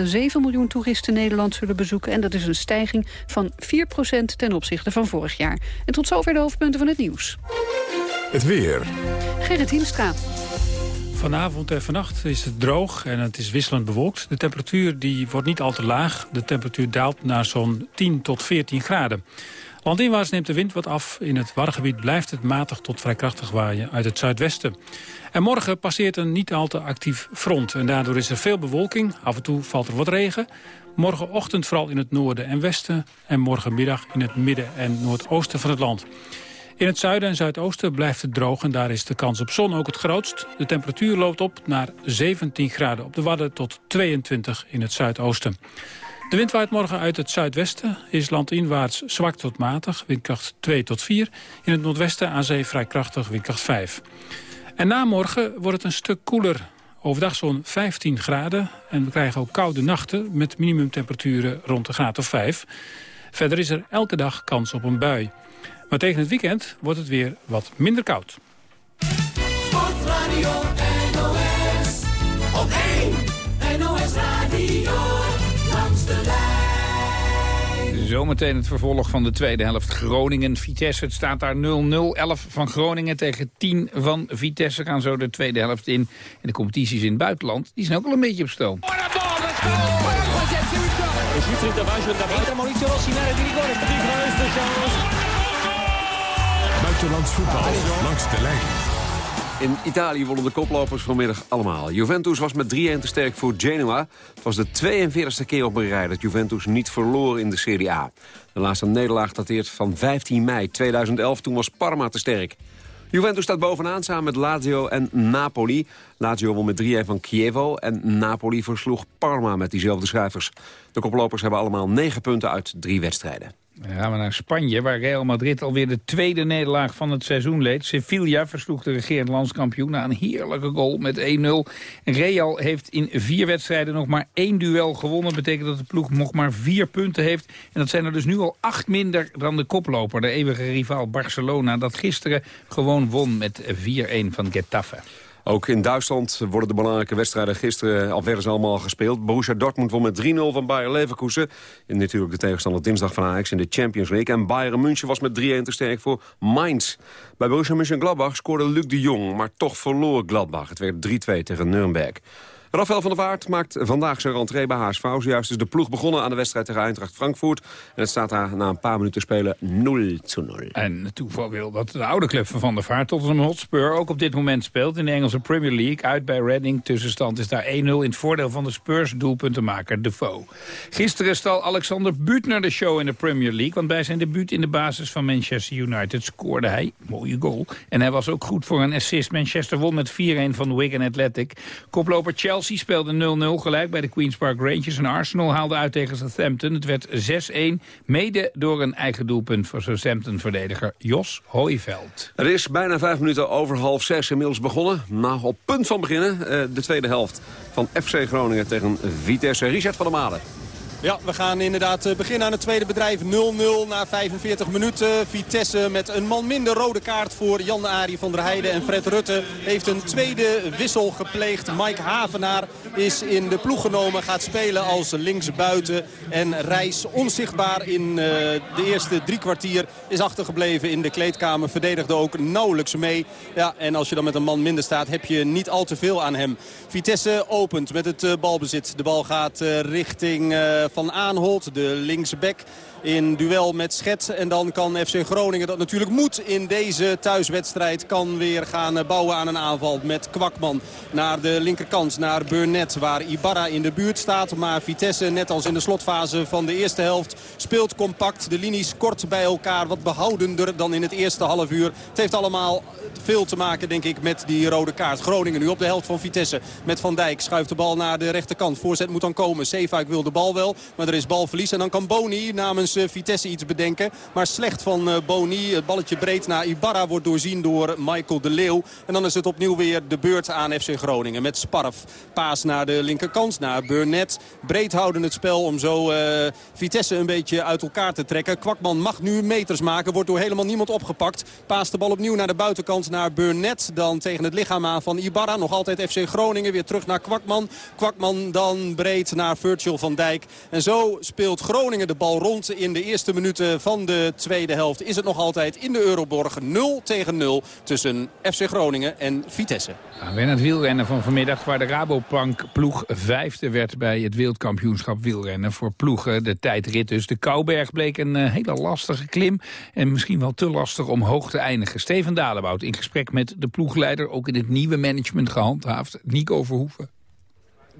11,7 miljoen toeristen Nederland zullen bezoeken. En dat is een stijging van 4% ten opzichte van vorig jaar. En tot zover de hoofdpunten van het nieuws. Het weer. Gerrit Hiemstra. Vanavond en vannacht is het droog en het is wisselend bewolkt. De temperatuur die wordt niet al te laag. De temperatuur daalt naar zo'n 10 tot 14 graden. Landinwaarts neemt de wind wat af. In het Waddengebied blijft het matig tot vrij krachtig waaien uit het zuidwesten. En morgen passeert een niet al te actief front. En daardoor is er veel bewolking. Af en toe valt er wat regen. Morgenochtend vooral in het noorden en westen. En morgenmiddag in het midden en noordoosten van het land. In het zuiden en zuidoosten blijft het droog en daar is de kans op zon ook het grootst. De temperatuur loopt op naar 17 graden op de Wadden tot 22 in het zuidoosten. De wind waait morgen uit het zuidwesten, is landinwaarts zwak tot matig, windkracht 2 tot 4. In het noordwesten aan zee vrij krachtig, windkracht 5. En na morgen wordt het een stuk koeler. Overdag zo'n 15 graden en we krijgen ook koude nachten met minimumtemperaturen rond de graad of 5. Verder is er elke dag kans op een bui. Maar tegen het weekend wordt het weer wat minder koud. Sportradio NOS. Op 1 NOS Radio. Langs de lijn. Zometeen het vervolg van de tweede helft Groningen-Vitesse. Het staat daar 0-0. 11 van Groningen tegen 10 van Vitesse gaan zo de tweede helft in. En de competities in het buitenland die zijn ook al een beetje op stoom. Buitenlands voetbal langs de lijn. In Italië wonnen de koplopers vanmiddag allemaal. Juventus was met 3-1 te sterk voor Genoa. Het was de 42e keer op een rij dat Juventus niet verloor in de Serie A. De laatste nederlaag dateert van 15 mei 2011. Toen was Parma te sterk. Juventus staat bovenaan samen met Lazio en Napoli. Lazio won met 3-1 van Chievo en Napoli versloeg Parma met diezelfde schrijvers. De koplopers hebben allemaal 9 punten uit drie wedstrijden. Dan gaan we naar Spanje, waar Real Madrid alweer de tweede nederlaag van het seizoen leed. Sevilla versloeg de regerend landskampioen na een heerlijke goal met 1-0. Real heeft in vier wedstrijden nog maar één duel gewonnen. Dat betekent dat de ploeg nog maar vier punten heeft. En dat zijn er dus nu al acht minder dan de koploper, de eeuwige rivaal Barcelona... dat gisteren gewoon won met 4-1 van Getafe. Ook in Duitsland worden de belangrijke wedstrijden gisteren al werden ze allemaal gespeeld. Borussia Dortmund won met 3-0 van Bayer Leverkusen. En natuurlijk de tegenstander dinsdag van Ajax in de Champions League. En Bayern München was met 3-1 te sterk voor Mainz. Bij Borussia Mönchengladbach scoorde Luc de Jong, maar toch verloor Gladbach. Het werd 3-2 tegen Nuremberg. Rafael van der Vaart maakt vandaag zijn rentree bij HSV. Zojuist is de ploeg begonnen aan de wedstrijd tegen Eintracht Frankfurt. En het staat daar na een paar minuten spelen 0 0. En toeval wil dat de oude club van Van der Vaart, Tottenham Hotspur, ook op dit moment speelt in de Engelse Premier League. Uit bij Reading. Tussenstand is daar 1-0 in het voordeel van de Spurs doelpuntenmaker Defoe. Gisteren stal Alexander Butner de show in de Premier League. Want bij zijn debuut in de basis van Manchester United scoorde hij. Mooie goal. En hij was ook goed voor een assist. Manchester won met 4-1 van Wigan Athletic. Koploper Chelsea Chelsea speelde 0-0 gelijk bij de Queen's Park Rangers. En Arsenal haalde uit tegen Southampton. Het werd 6-1, mede door een eigen doelpunt voor Southampton-verdediger Jos Hooiveld. Er is bijna vijf minuten over half zes inmiddels begonnen. Nou, op punt van beginnen, eh, de tweede helft van FC Groningen tegen Vitesse. Richard van der Malen. Ja, we gaan inderdaad eh, beginnen aan het tweede bedrijf. 0-0 na 45 minuten. Vitesse met een man minder rode kaart voor Jan-Arie van der Heijden. En Fred Rutte heeft een tweede wissel gepleegd. Mike Havenaar is in de ploeg genomen. Gaat spelen als linksbuiten. En Reis onzichtbaar in uh, de eerste drie kwartier is achtergebleven in de kleedkamer. Verdedigde ook nauwelijks mee. Ja, en als je dan met een man minder staat heb je niet al te veel aan hem. Vitesse opent met het uh, balbezit. De bal gaat richting van Aanholt, de linksback in duel met Schet. En dan kan FC Groningen, dat natuurlijk moet in deze thuiswedstrijd... kan weer gaan bouwen aan een aanval met Kwakman naar de linkerkant, naar Burnett... waar Ibarra in de buurt staat. Maar Vitesse, net als in de slotfase van de eerste helft... speelt compact, de linies kort bij elkaar, wat behoudender dan in het eerste half uur. Het heeft allemaal veel te maken, denk ik, met die rode kaart. Groningen nu op de helft van Vitesse met Van Dijk. Schuift de bal naar de rechterkant. Voorzet moet dan komen. Zeefuik wil de bal wel, maar er is balverlies. En dan kan Boni namens uh, Vitesse iets bedenken. Maar slecht van uh, Boni. Het balletje breed naar Ibarra wordt doorzien door Michael de Leeuw. En dan is het opnieuw weer de beurt aan FC Groningen. Met Sparf. Paas naar de linkerkant, naar Burnett. Breed houden het spel om zo uh, Vitesse een beetje uit elkaar te trekken. Kwakman mag nu meters maken. Wordt door helemaal niemand opgepakt. Paast de bal opnieuw naar de buitenkant naar Burnett. Dan tegen het lichaam aan van Ibarra. Nog altijd FC Groningen. Weer terug naar Kwakman. Kwakman dan breed naar Virgil van Dijk. En zo speelt Groningen de bal rond in de eerste minuten van de tweede helft. Is het nog altijd in de Euroborg 0 tegen 0 tussen FC Groningen en Vitesse. Weer naar het wielrennen van vanmiddag waar de Rabobank ploeg vijfde werd bij het wereldkampioenschap wielrennen voor ploegen. De tijdrit dus. De Kouberg bleek een uh, hele lastige klim en misschien wel te lastig om hoog te eindigen. Steven Dalebout in gesprek met de ploegleider, ook in het nieuwe management gehandhaafd, Nico Verhoeven.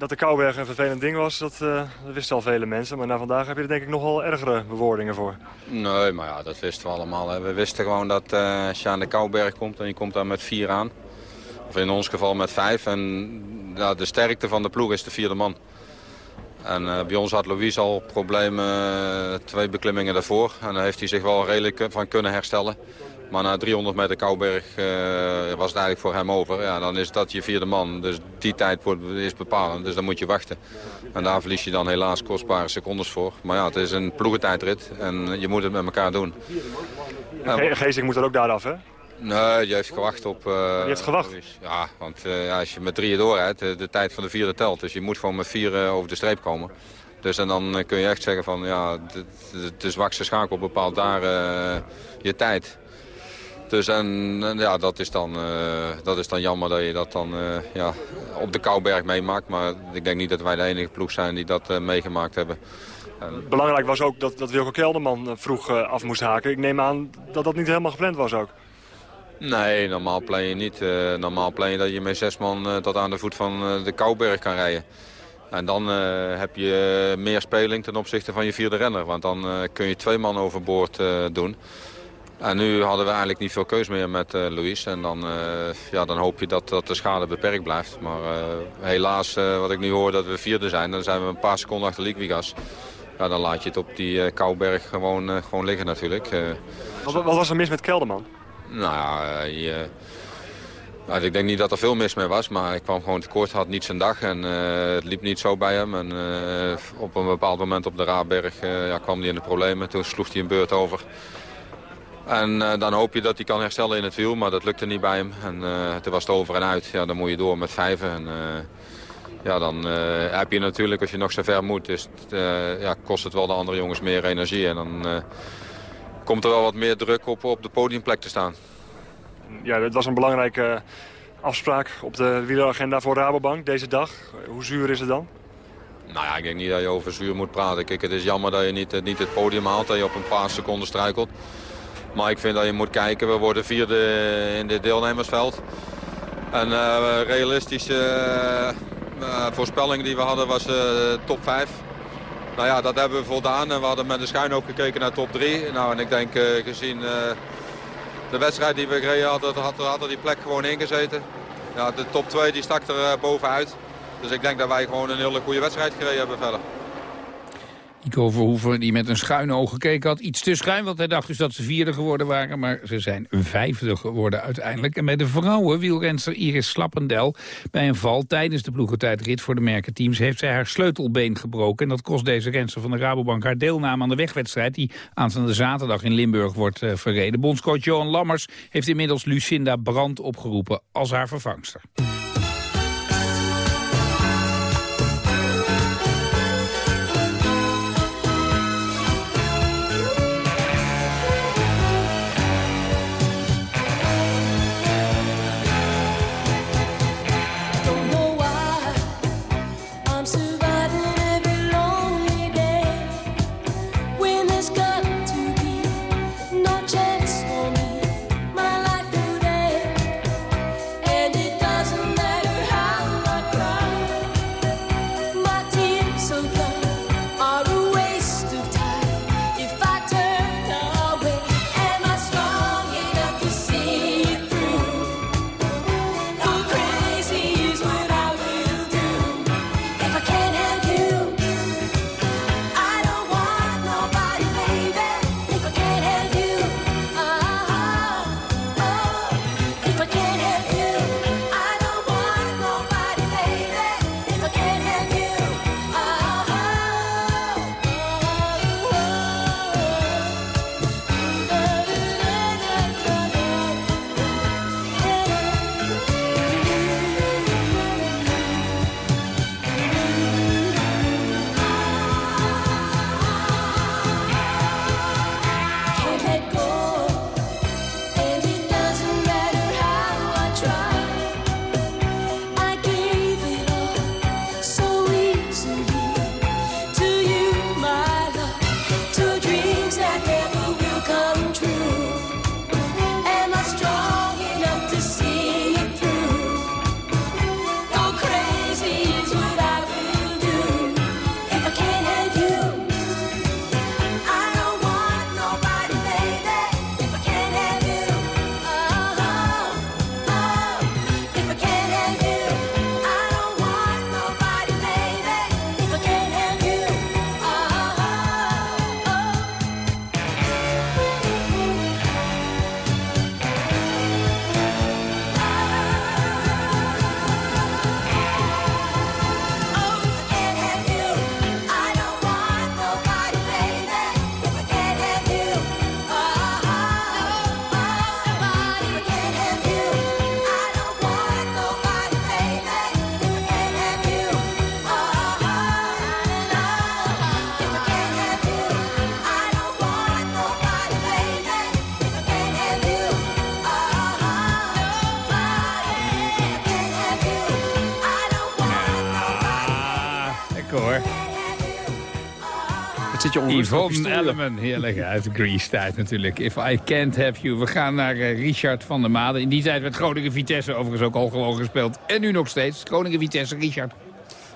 Dat de Kouberg een vervelend ding was, dat, uh, dat wisten al vele mensen. Maar na vandaag heb je er denk ik nogal ergere bewoordingen voor. Nee, maar ja, dat wisten we allemaal. Hè. We wisten gewoon dat uh, als je aan de Kouberg komt en je komt daar met vier aan. Of in ons geval met vijf. En ja, de sterkte van de ploeg is de vierde man. En uh, bij ons had Louis al problemen, twee beklimmingen daarvoor. En daar heeft hij zich wel redelijk van kunnen herstellen. Maar na 300 meter Kouberg uh, was het eigenlijk voor hem over. Ja, dan is dat je vierde man. Dus die tijd wordt, is bepalend. Dus dan moet je wachten. En daar verlies je dan helaas kostbare secondes voor. Maar ja, het is een ploegentijdrit. En je moet het met elkaar doen. Ja, Geesink moet er ook daar af, hè? Nee, je heeft gewacht op... Uh, je heeft gewacht? Ja, want uh, ja, als je met drieën doorrijdt, de, de tijd van de vierde telt. Dus je moet gewoon met vier over de streep komen. Dus en dan kun je echt zeggen van, ja, de, de, de zwakste schakel bepaalt daar je tijd. Dus en, ja, dat is, dan, uh, dat is dan jammer dat je dat dan uh, ja, op de Kouberg meemaakt. Maar ik denk niet dat wij de enige ploeg zijn die dat uh, meegemaakt hebben. En... Belangrijk was ook dat, dat Wilco Kelderman vroeg af moest haken. Ik neem aan dat dat niet helemaal gepland was ook. Nee, normaal plan je niet. normaal plan je dat je met zes man tot aan de voet van de Kouberg kan rijden. En dan heb je meer speling ten opzichte van je vierde renner. Want dan kun je twee man overboord doen. En nu hadden we eigenlijk niet veel keus meer met uh, Louis. En dan, uh, ja, dan hoop je dat, dat de schade beperkt blijft. Maar uh, helaas, wat ik nu hoor dat we vierde zijn, dan zijn we een paar seconden achter Liquigas. Ja, dan laat je het op die Kouberg gewoon, gewoon liggen natuurlijk. Wat, wat, was er mis met Kelderman? Nou ja, je, nou, ik denk niet dat er veel mis mee was, maar ik kwam gewoon tekort, had niet zijn dag en het liep niet zo bij hem. En op een bepaald moment op de Raarberg ja, kwam hij in de problemen, toen sloeg hij een beurt over. En uh, dan hoop je dat hij kan herstellen in het wiel, maar dat lukte niet bij hem. En uh, toen was het over en uit. Ja, dan moet je door met vijven. En, uh, ja, dan heb je natuurlijk, als je nog zo ver moet, ja, kost het wel de andere jongens meer energie. En dan komt er wel wat meer druk op, op de podiumplek te staan. Ja, dat was een belangrijke afspraak op de wieleragenda voor Rabobank deze dag. Hoe zuur is het dan? Nou ja, ik denk niet dat je over zuur moet praten. Kijk, het is jammer dat je niet, niet het podium haalt, dat je op een paar seconden struikelt. Maar ik vind dat je moet kijken. We worden vierde in dit deelnemersveld. En uh, realistische uh, voorspelling die we hadden was top 5. Nou ja, dat hebben we voldaan. En we hadden met de schuin ook gekeken naar top 3. Nou, en ik denk gezien de wedstrijd die we gereden hadden, had, had er die plek gewoon ingezeten. Ja, de top 2 die stak er bovenuit. Dus ik denk dat wij gewoon een hele goede wedstrijd gereden hebben verder. Nico Verhoeven, die met een schuine oog gekeken had. Iets te schuin, want hij dacht dus dat ze vierde geworden waren. Maar ze zijn vijfde geworden uiteindelijk. En bij de vrouwen, wielrenster Iris Slappendel... bij een val tijdens de ploegentijdrit voor de merkenteams... heeft zij haar sleutelbeen gebroken. En dat kost deze renster van de Rabobank haar deelname aan de wegwedstrijd... die aanstaande zaterdag in Limburg wordt uh, verreden. Bondscoach Johan Lammers heeft inmiddels Lucinda Brandt opgeroepen als haar vervangster. Onrustig Yvonne Elleman, heerlijk uit Grease tijd natuurlijk. If I Can't Have You. We gaan naar eh, Richard van der Made. In die tijd werd Groningen-Vitesse overigens ook al gewoon gespeeld. En nu nog steeds. Groningen-Vitesse, Richard.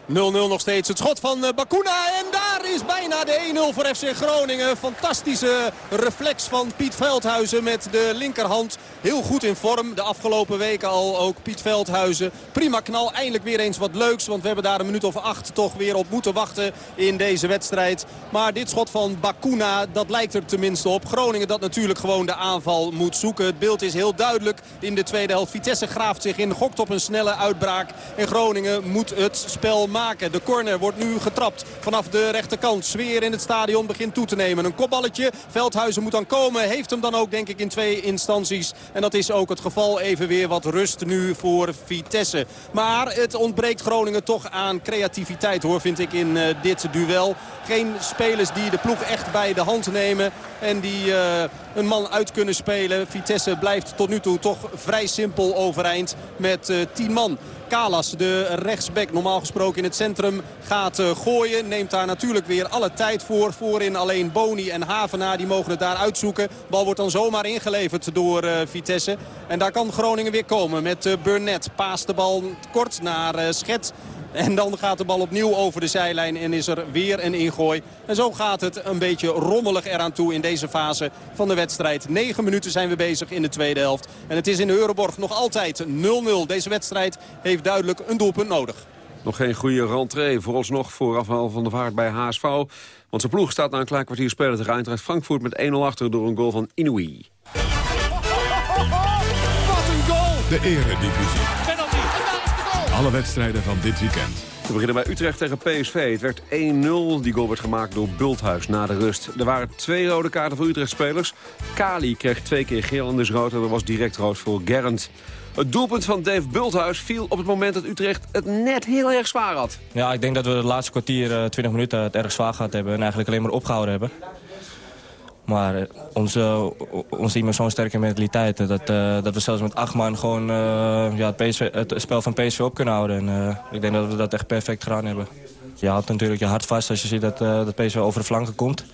0-0 nog steeds. Het schot van eh, Bakuna. En is bijna de 1-0 voor FC Groningen. Fantastische reflex van Piet Veldhuizen met de linkerhand. Heel goed in vorm. De afgelopen weken al ook Piet Veldhuizen. Prima knal. Eindelijk weer eens wat leuks. Want we hebben daar een minuut of acht toch weer op moeten wachten in deze wedstrijd. Maar dit schot van Bakuna, dat lijkt er tenminste op. Groningen dat natuurlijk gewoon de aanval moet zoeken. Het beeld is heel duidelijk in de tweede helft. Vitesse graaft zich in, gokt op een snelle uitbraak. En Groningen moet het spel maken. De corner wordt nu getrapt vanaf de rechterkant. Sfeer in het stadion begint toe te nemen. Een kopballetje. Veldhuizen moet dan komen. Heeft hem dan ook denk ik in twee instanties. En dat is ook het geval. Even weer wat rust nu voor Vitesse. Maar het ontbreekt Groningen toch aan creativiteit hoor vind ik in uh, dit duel. Geen spelers die de ploeg echt bij de hand nemen. En die uh, een man uit kunnen spelen. Vitesse blijft tot nu toe toch vrij simpel overeind met uh, 10 man. Kalas, de rechtsback, normaal gesproken in het centrum, gaat uh, gooien. Neemt daar natuurlijk weer alle tijd voor. Voorin alleen Boni en Havenaar, die mogen het daar uitzoeken. Bal wordt dan zomaar ingeleverd door uh, Vitesse. En daar kan Groningen weer komen met uh, Burnett. Paast de bal kort naar Schet. En dan gaat de bal opnieuw over de zijlijn en is er weer een ingooi. En zo gaat het een beetje rommelig eraan toe in deze fase van de wedstrijd. 9 minuten zijn we bezig in de tweede helft. En het is in Euroborg nog altijd 0-0. Deze wedstrijd heeft duidelijk een doelpunt nodig. Nog geen goede rentree. Vooralsnog voor Rafael van der Vaart bij HSV. Want zijn ploeg staat na een klein kwartier spelen tegen Eintracht Frankfurt... met 1-0 achter door een goal van Inouï. Wat een goal! De Eredivisie. Alle wedstrijden van dit weekend. We beginnen bij Utrecht tegen PSV. Het werd 1-0. Die goal werd gemaakt door Bulthuis na de rust. Er waren twee rode kaarten voor Utrecht-spelers. Kali kreeg twee keer geel en dus rood. En er was direct rood voor Gerrand. Het doelpunt van Dave Bulthuis viel op het moment dat Utrecht het net heel erg zwaar had. Ja, ik denk dat we de laatste kwartier, eh, 20 minuten, het erg zwaar gehad hebben. En eigenlijk alleen maar opgehouden hebben. Maar eh, onze, ons team heeft zo'n sterke mentaliteit. eh, Dat, eh, dat we zelfs met acht man gewoon ja, het, PSV, het spel van PSV op kunnen houden. En ik denk dat we dat echt perfect gedaan hebben. Je houdt natuurlijk je hart vast als je ziet dat, dat PSV over de flanken komt.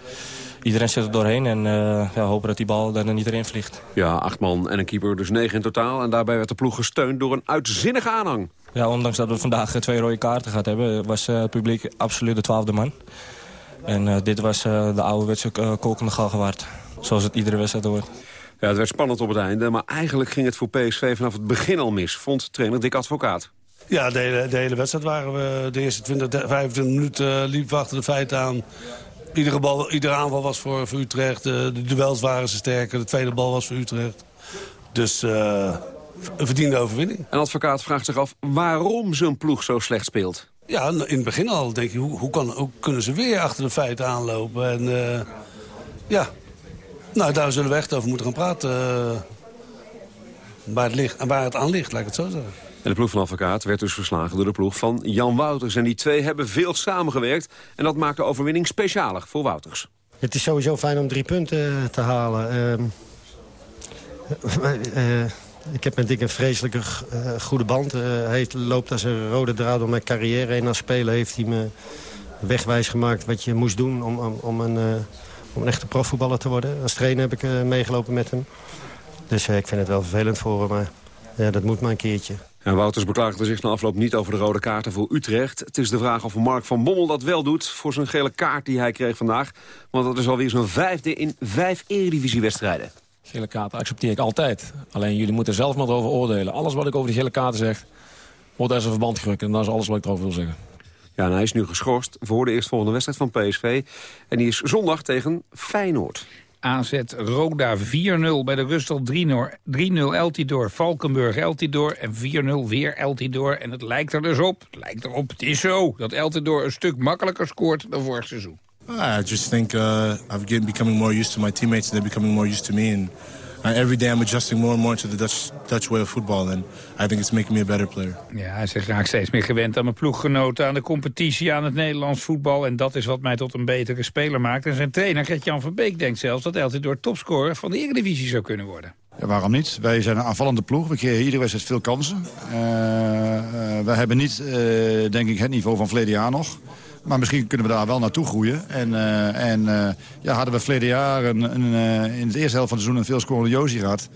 Iedereen zit er doorheen en ja, hopen dat die bal er niet erin vliegt. Ja, acht man en een keeper, dus negen in totaal. En daarbij werd de ploeg gesteund door een uitzinnige aanhang. Ja, ondanks dat we vandaag twee rode kaarten gehad hebben... was het publiek absoluut de twaalfde man. En eh, dit was eh, de ouderwetse uh, kolkende galgenwaard. Zoals het iedere wedstrijd hoort. Ja, het werd spannend op het einde, maar eigenlijk ging het voor PSV vanaf het begin al mis, vond trainer Dick Advocaat. Ja, de hele, de hele wedstrijd waren we de eerste 20, 25 minuten we achter de feiten aan. Iedere, bal, iedere aanval was voor, voor Utrecht. De, de duels waren ze sterker. De tweede bal was voor Utrecht. Dus uh, een verdiende overwinning. En advocaat vraagt zich af waarom zijn ploeg zo slecht speelt. Ja, in het begin al denk je, hoe, hoe, kan, hoe kunnen ze weer achter de feiten aanlopen? En uh, ja, nou, daar zullen we echt over moeten gaan praten. Uh, waar, het ligt, waar het aan ligt, laat ik het zo zeggen. En de ploeg van advocaat werd dus verslagen door de ploeg van Jan Wouters. En die twee hebben veel samengewerkt. En dat maakt de overwinning specialer voor Wouters. Het is sowieso fijn om drie punten te halen. Uh, uh, ik heb met Dick een vreselijke uh, goede band. hij loopt als een rode draad door mijn carrière heen. Als speler heeft hij me wegwijs gemaakt wat je moest doen om, om, om een, om een echte profvoetballer te worden. Als trainer heb ik meegelopen met hem. Dus ik vind het wel vervelend voor hem, maar ja, dat moet maar een keertje. En Wouters beklaagde zich na afloop niet over de rode kaarten voor Utrecht. Het is de vraag of Mark van Bommel dat wel doet voor zijn gele kaart die hij kreeg vandaag. Want dat is alweer zijn vijfde in vijf eredivisiewedstrijden. Gele kaarten accepteer ik altijd. Alleen jullie moeten zelf maar erover oordelen. Alles wat ik over die gele kaarten zeg, wordt uit zijn verband gerukt. En dat is alles wat ik erover wil zeggen. Ja, en hij is nu geschorst voor de eerstvolgende wedstrijd van PSV. En die is zondag tegen Feyenoord. AZ Roda 4-0 bij de rust al 3-0 Eltidoor, Valkenburg Eltidoor en 4-0 weer Eltidoor. En het lijkt er dus op, het lijkt erop, het is zo, dat Eltidoor een stuk makkelijker scoort dan vorig seizoen. I just think uh, I'm getting, becoming more used to my teammates and they're becoming more used to me. And uh, every day I'm adjusting more and more to the Dutch, Dutch way of football. And I think it's making me a better player. Ja, hij zegt raak steeds meer gewend aan mijn ploeggenoten, aan de competitie, aan het Nederlands voetbal. En dat is wat mij tot een betere speler maakt. En zijn trainer Gert-Jan van Beek denkt zelfs dat Eltidoor topscorer van de Eredivisie zou kunnen worden. Ja, waarom niet? Wij zijn een aanvallende ploeg. We creëren iedere wedstrijd veel kansen. Uh, uh, we hebben niet, uh, denk ik, het niveau van verleden jaar nog. Maar misschien kunnen we daar wel naartoe groeien. En, uh, en uh, ja, hadden we verleden jaar een, een, uh, in de eerste helft van het seizoen een veel scorende Josie gehad...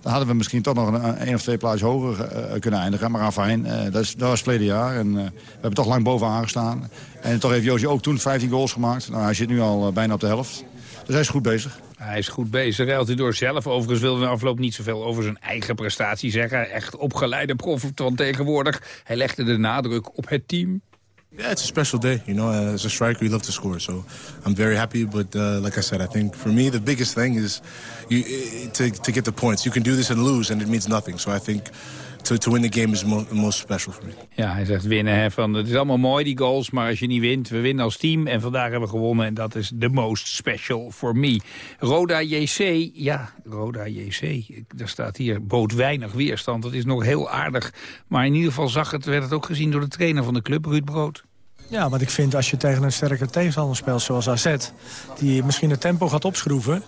dan hadden we misschien toch nog een, een of twee plaatsen hoger kunnen eindigen. Maar afijn, dat, is, was verleden jaar. En we hebben toch lang bovenaan gestaan. En toch heeft Josie ook toen 15 goals gemaakt. Nou, hij zit nu al bijna op de helft. Dus hij is goed bezig. Hij is goed bezig. Eltidoor zelf overigens wilde de afloop niet zoveel over zijn eigen prestatie zeggen. Echt opgeleide prof van tegenwoordig. Hij legde de nadruk op het team. Yeah, it's a special day. You know, uh, as a striker, you love to score. So I'm very happy. But uh, like I said, I think for me, the biggest thing is you, to, to get the points. You can do this and lose, and it means nothing. So I think to, to win the game is mo most special for me. Ja, hij zegt winnen. Hè, van, het is allemaal mooi, die goals. Maar als je niet wint, we winnen als team. En vandaag hebben we gewonnen. En dat is the most special for me. Roda JC, ja, Roda JC. Daar staat hier bood weinig weerstand. Dat is nog heel aardig. Maar in ieder geval zag het, werd het ook gezien door de trainer van de club, Ruud Brood. Ja, want ik vind als je tegen een sterke tegenstander speelt zoals AZ... die misschien het tempo gaat opschroeven...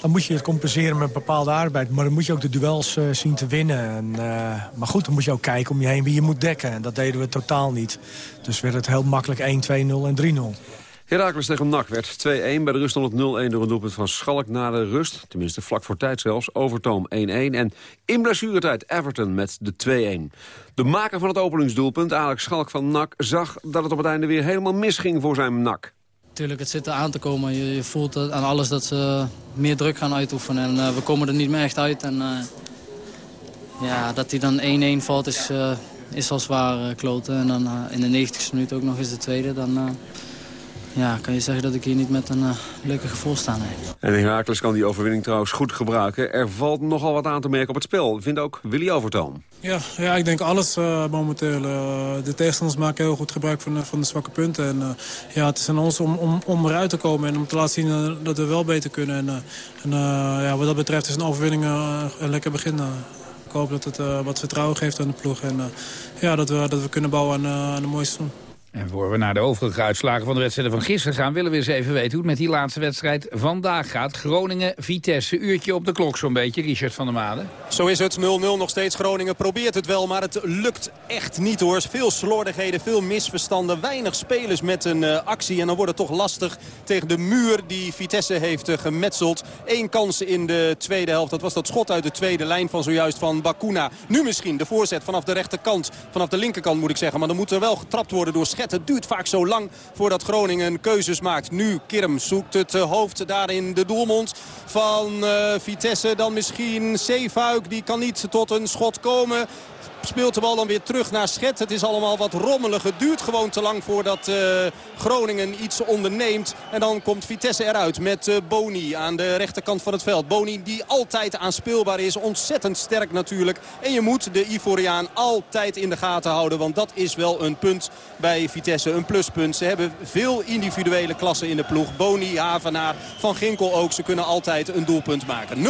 dan moet je het compenseren met bepaalde arbeid. Maar dan moet je ook de duels uh, zien te winnen. En, uh, maar goed, dan moet je ook kijken om je heen wie je moet dekken. En dat deden we totaal niet. Dus werd het heel makkelijk 1, 2, 0 en 3-0. Herakles tegen NAC werd 2-1. Bij de rust stond het 0-1 door een doelpunt van Schalk na de rust. Tenminste, vlak voor tijd zelfs. Overtoom 1-1. En in blessuretijd Everton met de 2-1. De maker van het openingsdoelpunt, Alex Schalk van NAC... zag dat het op het einde weer helemaal misging voor zijn NAC. Tuurlijk, het zit er aan te komen. Je, voelt aan alles dat ze meer druk gaan uitoefenen. En uh, we komen er niet meer echt uit. En uh, ja, dat hij dan 1-1 valt is, uh, is al zwaar eh, kloten. En dan eh, in de 90ste minuut ook nog eens de tweede. Dan eh, ja, kan je zeggen dat ik hier niet met een uh, leuke gevoel sta. Nee. En Herakles kan die overwinning trouwens goed gebruiken. Er valt nogal wat aan te merken op het spel, vindt ook Willy Overtoom. Ja, ja, ik denk alles uh, momenteel. Uh, de tegenstanders maken heel goed gebruik van, van de zwakke punten. En, uh, ja, het is aan ons om, om, om eruit te komen en om te laten zien dat we wel beter kunnen. En, en ja, wat dat betreft is een overwinning een lekker begin. ik hoop dat het wat vertrouwen geeft aan de ploeg. En ja, dat, we, dat we kunnen bouwen aan, aan een mooi seizoen. En voor we naar de overige uitslagen van de wedstrijden van gisteren gaan... willen we eens even weten hoe het met die laatste wedstrijd vandaag gaat. Groningen-Vitesse, uurtje op de klok zo'n beetje. Richard van der Made. Zo is het, 0-0 nog steeds. Groningen probeert het wel, maar het lukt echt niet hoor. Veel slordigheden, veel misverstanden, weinig spelers met een uh, actie. En dan wordt het toch lastig tegen de muur die Vitesse heeft uh, gemetseld. Eén kans in de tweede helft, dat was dat schot uit de tweede lijn van zojuist van Bakuna. Nu misschien de voorzet vanaf de rechterkant, vanaf de linkerkant moet ik zeggen. Maar dan moet er wel getrapt worden door Schet. Het duurt vaak zo lang voordat Groningen keuzes maakt. Nu Kirm zoekt het uh, hoofd daar in de doelmond van uh, Vitesse. Dan misschien Zeefuik, die kan niet tot een schot komen speelt de bal dan weer terug naar Schet. Het is allemaal wat rommelig. Het duurt gewoon te lang voordat uh, Groningen iets onderneemt. En dan komt Vitesse eruit met uh, Boni aan de rechterkant van het veld. Boni die altijd aanspeelbaar is. Ontzettend sterk natuurlijk. En je moet de Ivoriaan altijd in de gaten houden. Want dat is wel een punt bij Vitesse. Een pluspunt. Ze hebben veel individuele klassen in de ploeg. Boni, Havenaar, Van Ginkel ook. Ze kunnen altijd een doelpunt maken. 0-0.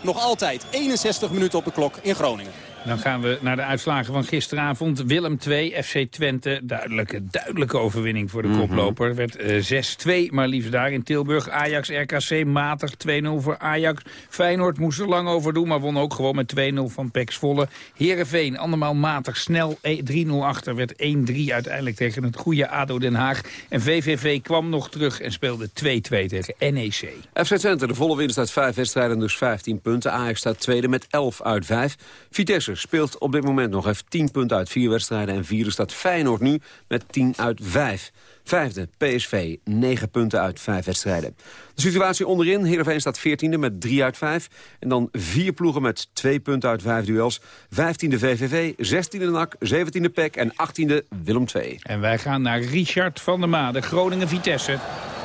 Nog altijd 61 minuten op de klok in Groningen. Dan gaan we naar de uitslagen van gisteravond. Willem 2, FC Twente. Duidelijke, duidelijke overwinning voor de Mhm. koploper. Werd eh, 6-2, maar liefst daar in Tilburg. Ajax, RKC, matig 2-0 voor Ajax. Feyenoord moest er lang over doen, maar won ook gewoon met 2-0 van Pek Zwolle. Heerenveen, andermaal matig, snel eh, 3-0 achter. Werd 1-3 uiteindelijk tegen het goede ADO Den Haag. En VVV kwam nog terug en speelde 2-2 tegen NEC. FC Twente, de volle winst uit vijf wedstrijden, dus 15 punten. Ajax staat tweede met 11 uit 5. Vitesse speelt op dit moment nog even 10 punten uit vier wedstrijden. En vierde staat Feyenoord nu met 10 uit 5. Vijfde, PSV, 9 punten uit 5 wedstrijden. De situatie onderin, Heerenveen staat 14e met 3 uit 5. En dan vier ploegen met 2 punten uit 5 duels. 15e VVV, 16e NAC, 17e PEC en 18e Willem II. En wij gaan naar Richard van der Made, Groningen-Vitesse.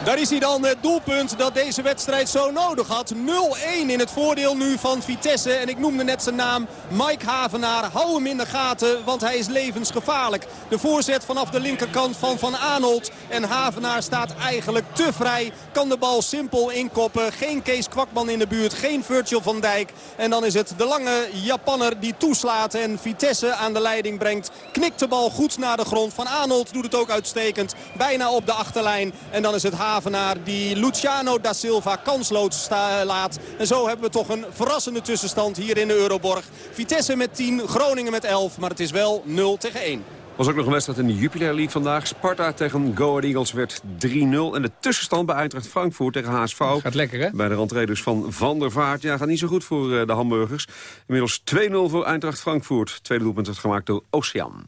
Daar is hij dan, het doelpunt dat deze wedstrijd zo nodig had. 0-1 in het voordeel nu van Vitesse. En ik noemde net zijn naam, Mike Havenaar. Hou hem in de gaten, want hij is levensgevaarlijk. De voorzet vanaf de linkerkant van Van Aanholt. En Havenaar staat eigenlijk te vrij. Kan de bal simpel inkoppen. Geen Kees Kwakman in de buurt, geen Virgil van Dijk. En dan is het de lange Japanner die toeslaat en Vitesse aan de leiding brengt. Knikt de bal goed naar de grond. Van Aanholt doet het ook uitstekend. Bijna op de achterlijn. En dan is het Havenaar die Luciano da Silva kansloos laat. En zo hebben we toch een verrassende tussenstand hier in de Euroborg. Vitesse met 10, Groningen met 11. Maar het is wel 0 tegen 1. Was ook nog een wedstrijd in de Jupiler League vandaag. Sparta tegen Go Ahead Eagles werd 3-0. En de tussenstand bij Eintracht Frankfurt tegen HSV. Gaat lekker, hè? Bij de rentree dus van Van der Vaart. Ja, gaat niet zo goed voor eh, de hamburgers. Inmiddels 2-0 voor Eintracht Frankfurt. Tweede doelpunt werd gemaakt door Oceaan.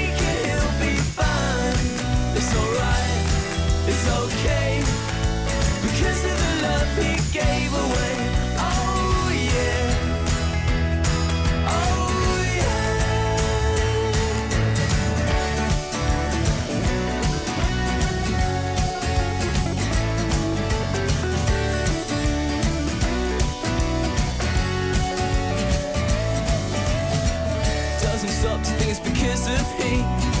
okay, because of the love he gave away. Oh yeah, oh yeah. doesn't stop to think it's because of he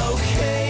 okay,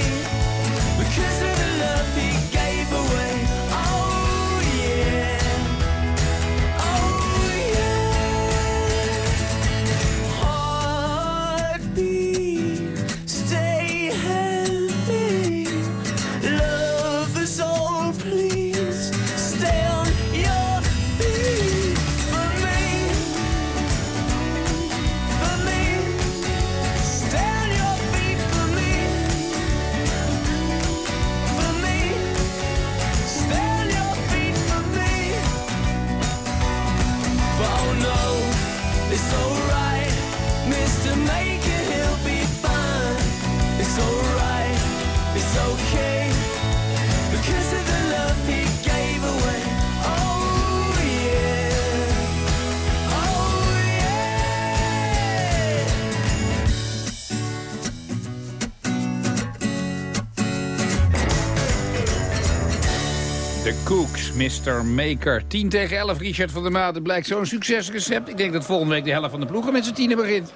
Mr. Maker. 10 tegen 11, Richard van der Maat. Het blijkt zo'n succesrecept. Ik denk dat volgende week de helft van de ploegen met z'n tienen begint.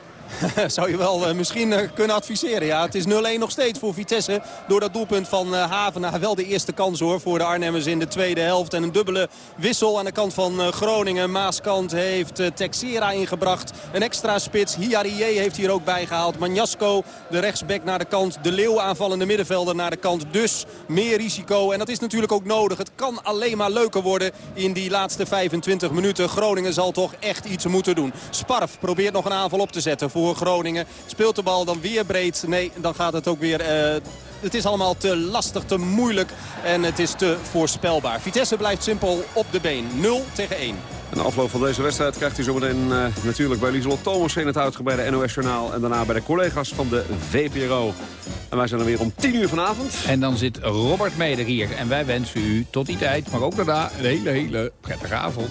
Zou je wel eh, misschien eh, kunnen adviseren. Ja, het is 0-1 nog steeds voor Vitesse. Door dat doelpunt van uh, Havenaar. Wel de eerste kans hoor voor de Arnhemmers in de tweede helft. En een dubbele wissel aan de kant van eh, Groningen. Maaskant heeft eh, Texera ingebracht. Een extra spits. Hiarie heeft hier ook bijgehaald. Manjasko, de rechtsback naar de kant. De Leeuw aanvallende middenvelder naar de kant. Dus meer risico. En dat is natuurlijk ook nodig. Het kan alleen maar leuker worden in die laatste 25 minuten. Groningen zal toch echt iets moeten doen. Sparf probeert nog een aanval op te zetten voor Groningen. Speelt de bal dan weer breed. Nee, dan gaat het ook weer... eh, het is allemaal te lastig, te moeilijk en het is te voorspelbaar. Vitesse blijft simpel op de been. 0 tegen 1. En de afloop van deze wedstrijd krijgt u zometeen uh, natuurlijk bij Lieselot Thomas in het uitgebreide NOS Journaal. En daarna bij de collega's van de VPRO. En wij zijn er weer om 10 uur vanavond. En dan zit Robert Meder hier. En wij wensen u tot die tijd, maar ook daarna, een hele, hele prettige avond.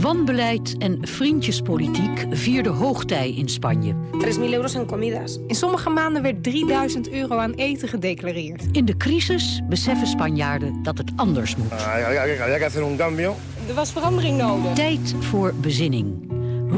Wanbeleid en vriendjespolitiek vierde hoogtij in Spanje. 3.000 euros aan comidas. In sommige maanden werd 3000 euro aan eten gedeclareerd. In de crisis beseffen Spanjaarden dat het anders moet. Er was verandering nodig. Tijd voor bezinning.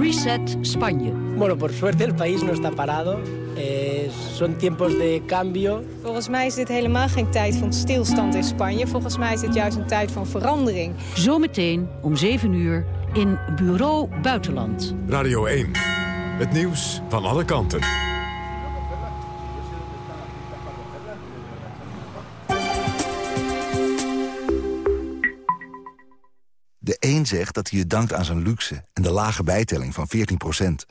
Reset Spanje. Bueno, por suerte el país no está parado. Eh, son tiempos de cambio. Volgens mij is dit helemaal geen tijd van stilstand in Spanje. Volgens mij is dit juist een tijd van verandering. Zometeen om 7 uur in Bureau Buitenland. Radio 1. Het nieuws van alle kanten. De een zegt dat hij het dankt aan zijn luxe en de lage bijtelling van 14%.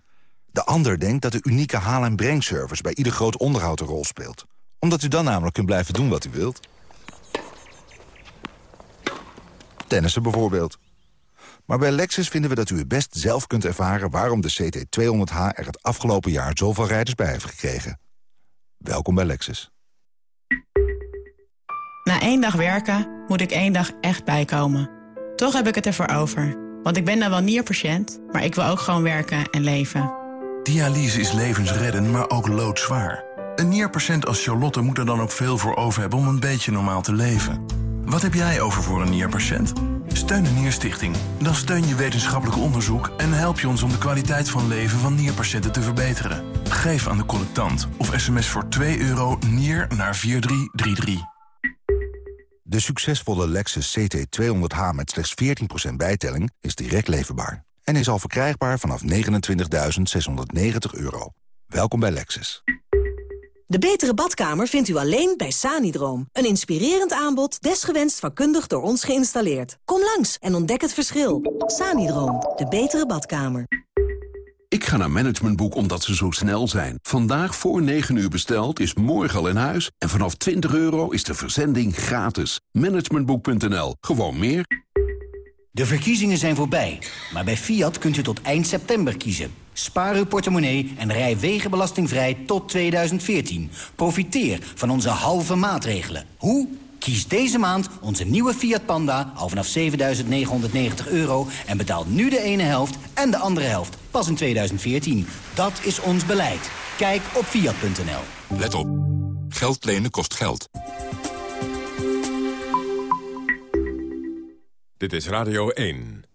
De ander denkt dat de unieke haal- en brengservice bij ieder groot onderhoud een rol speelt. Omdat u dan namelijk kunt blijven doen wat u wilt. Tennissen bijvoorbeeld. Maar bij Lexus vinden we dat u het best zelf kunt ervaren... waarom de CT200H er het afgelopen jaar zoveel rijders bij heeft gekregen. Welkom bij Lexus. Na één dag werken moet ik één dag echt bijkomen. Toch heb ik het ervoor over. Want ik ben dan wel nierpatiënt, maar ik wil ook gewoon werken en leven. Dialyse is levensredden, maar ook loodzwaar. Een nierpatiënt als Charlotte moet er dan ook veel voor over hebben om een beetje normaal te leven. Wat heb jij over voor een nierpatiënt? Steun de Nierstichting. Dan steun je wetenschappelijk onderzoek en help je ons om de kwaliteit van leven van nierpatiënten te verbeteren. Geef aan de collectant of sms voor 2 euro nier naar 4333. De succesvolle Lexus CT200H met slechts 14% bijtelling is direct leverbaar. En is al verkrijgbaar vanaf 29.690 euro. Welkom bij Lexus. De betere badkamer vindt u alleen bij Sanidroom. Een inspirerend aanbod, desgewenst vakkundig door ons geïnstalleerd. Kom langs en ontdek het verschil. Sanidroom, de betere badkamer. Ik ga naar Managementboek omdat ze zo snel zijn. Vandaag voor 9 uur besteld is morgen al in huis. En vanaf 20 euro is de verzending gratis. Managementboek.nl. Gewoon meer. De verkiezingen zijn voorbij, maar bij Fiat kunt u tot eind september kiezen. Spaar uw portemonnee en rij wegenbelastingvrij tot 2014. Profiteer van onze halve maatregelen. Hoe? Kies deze maand onze nieuwe Fiat Panda al vanaf 7.990 euro... en betaal nu de ene helft en de andere helft pas in 2014. Dat is ons beleid. Kijk op Fiat.nl. Let op. Geld lenen kost geld. Dit is Radio 1.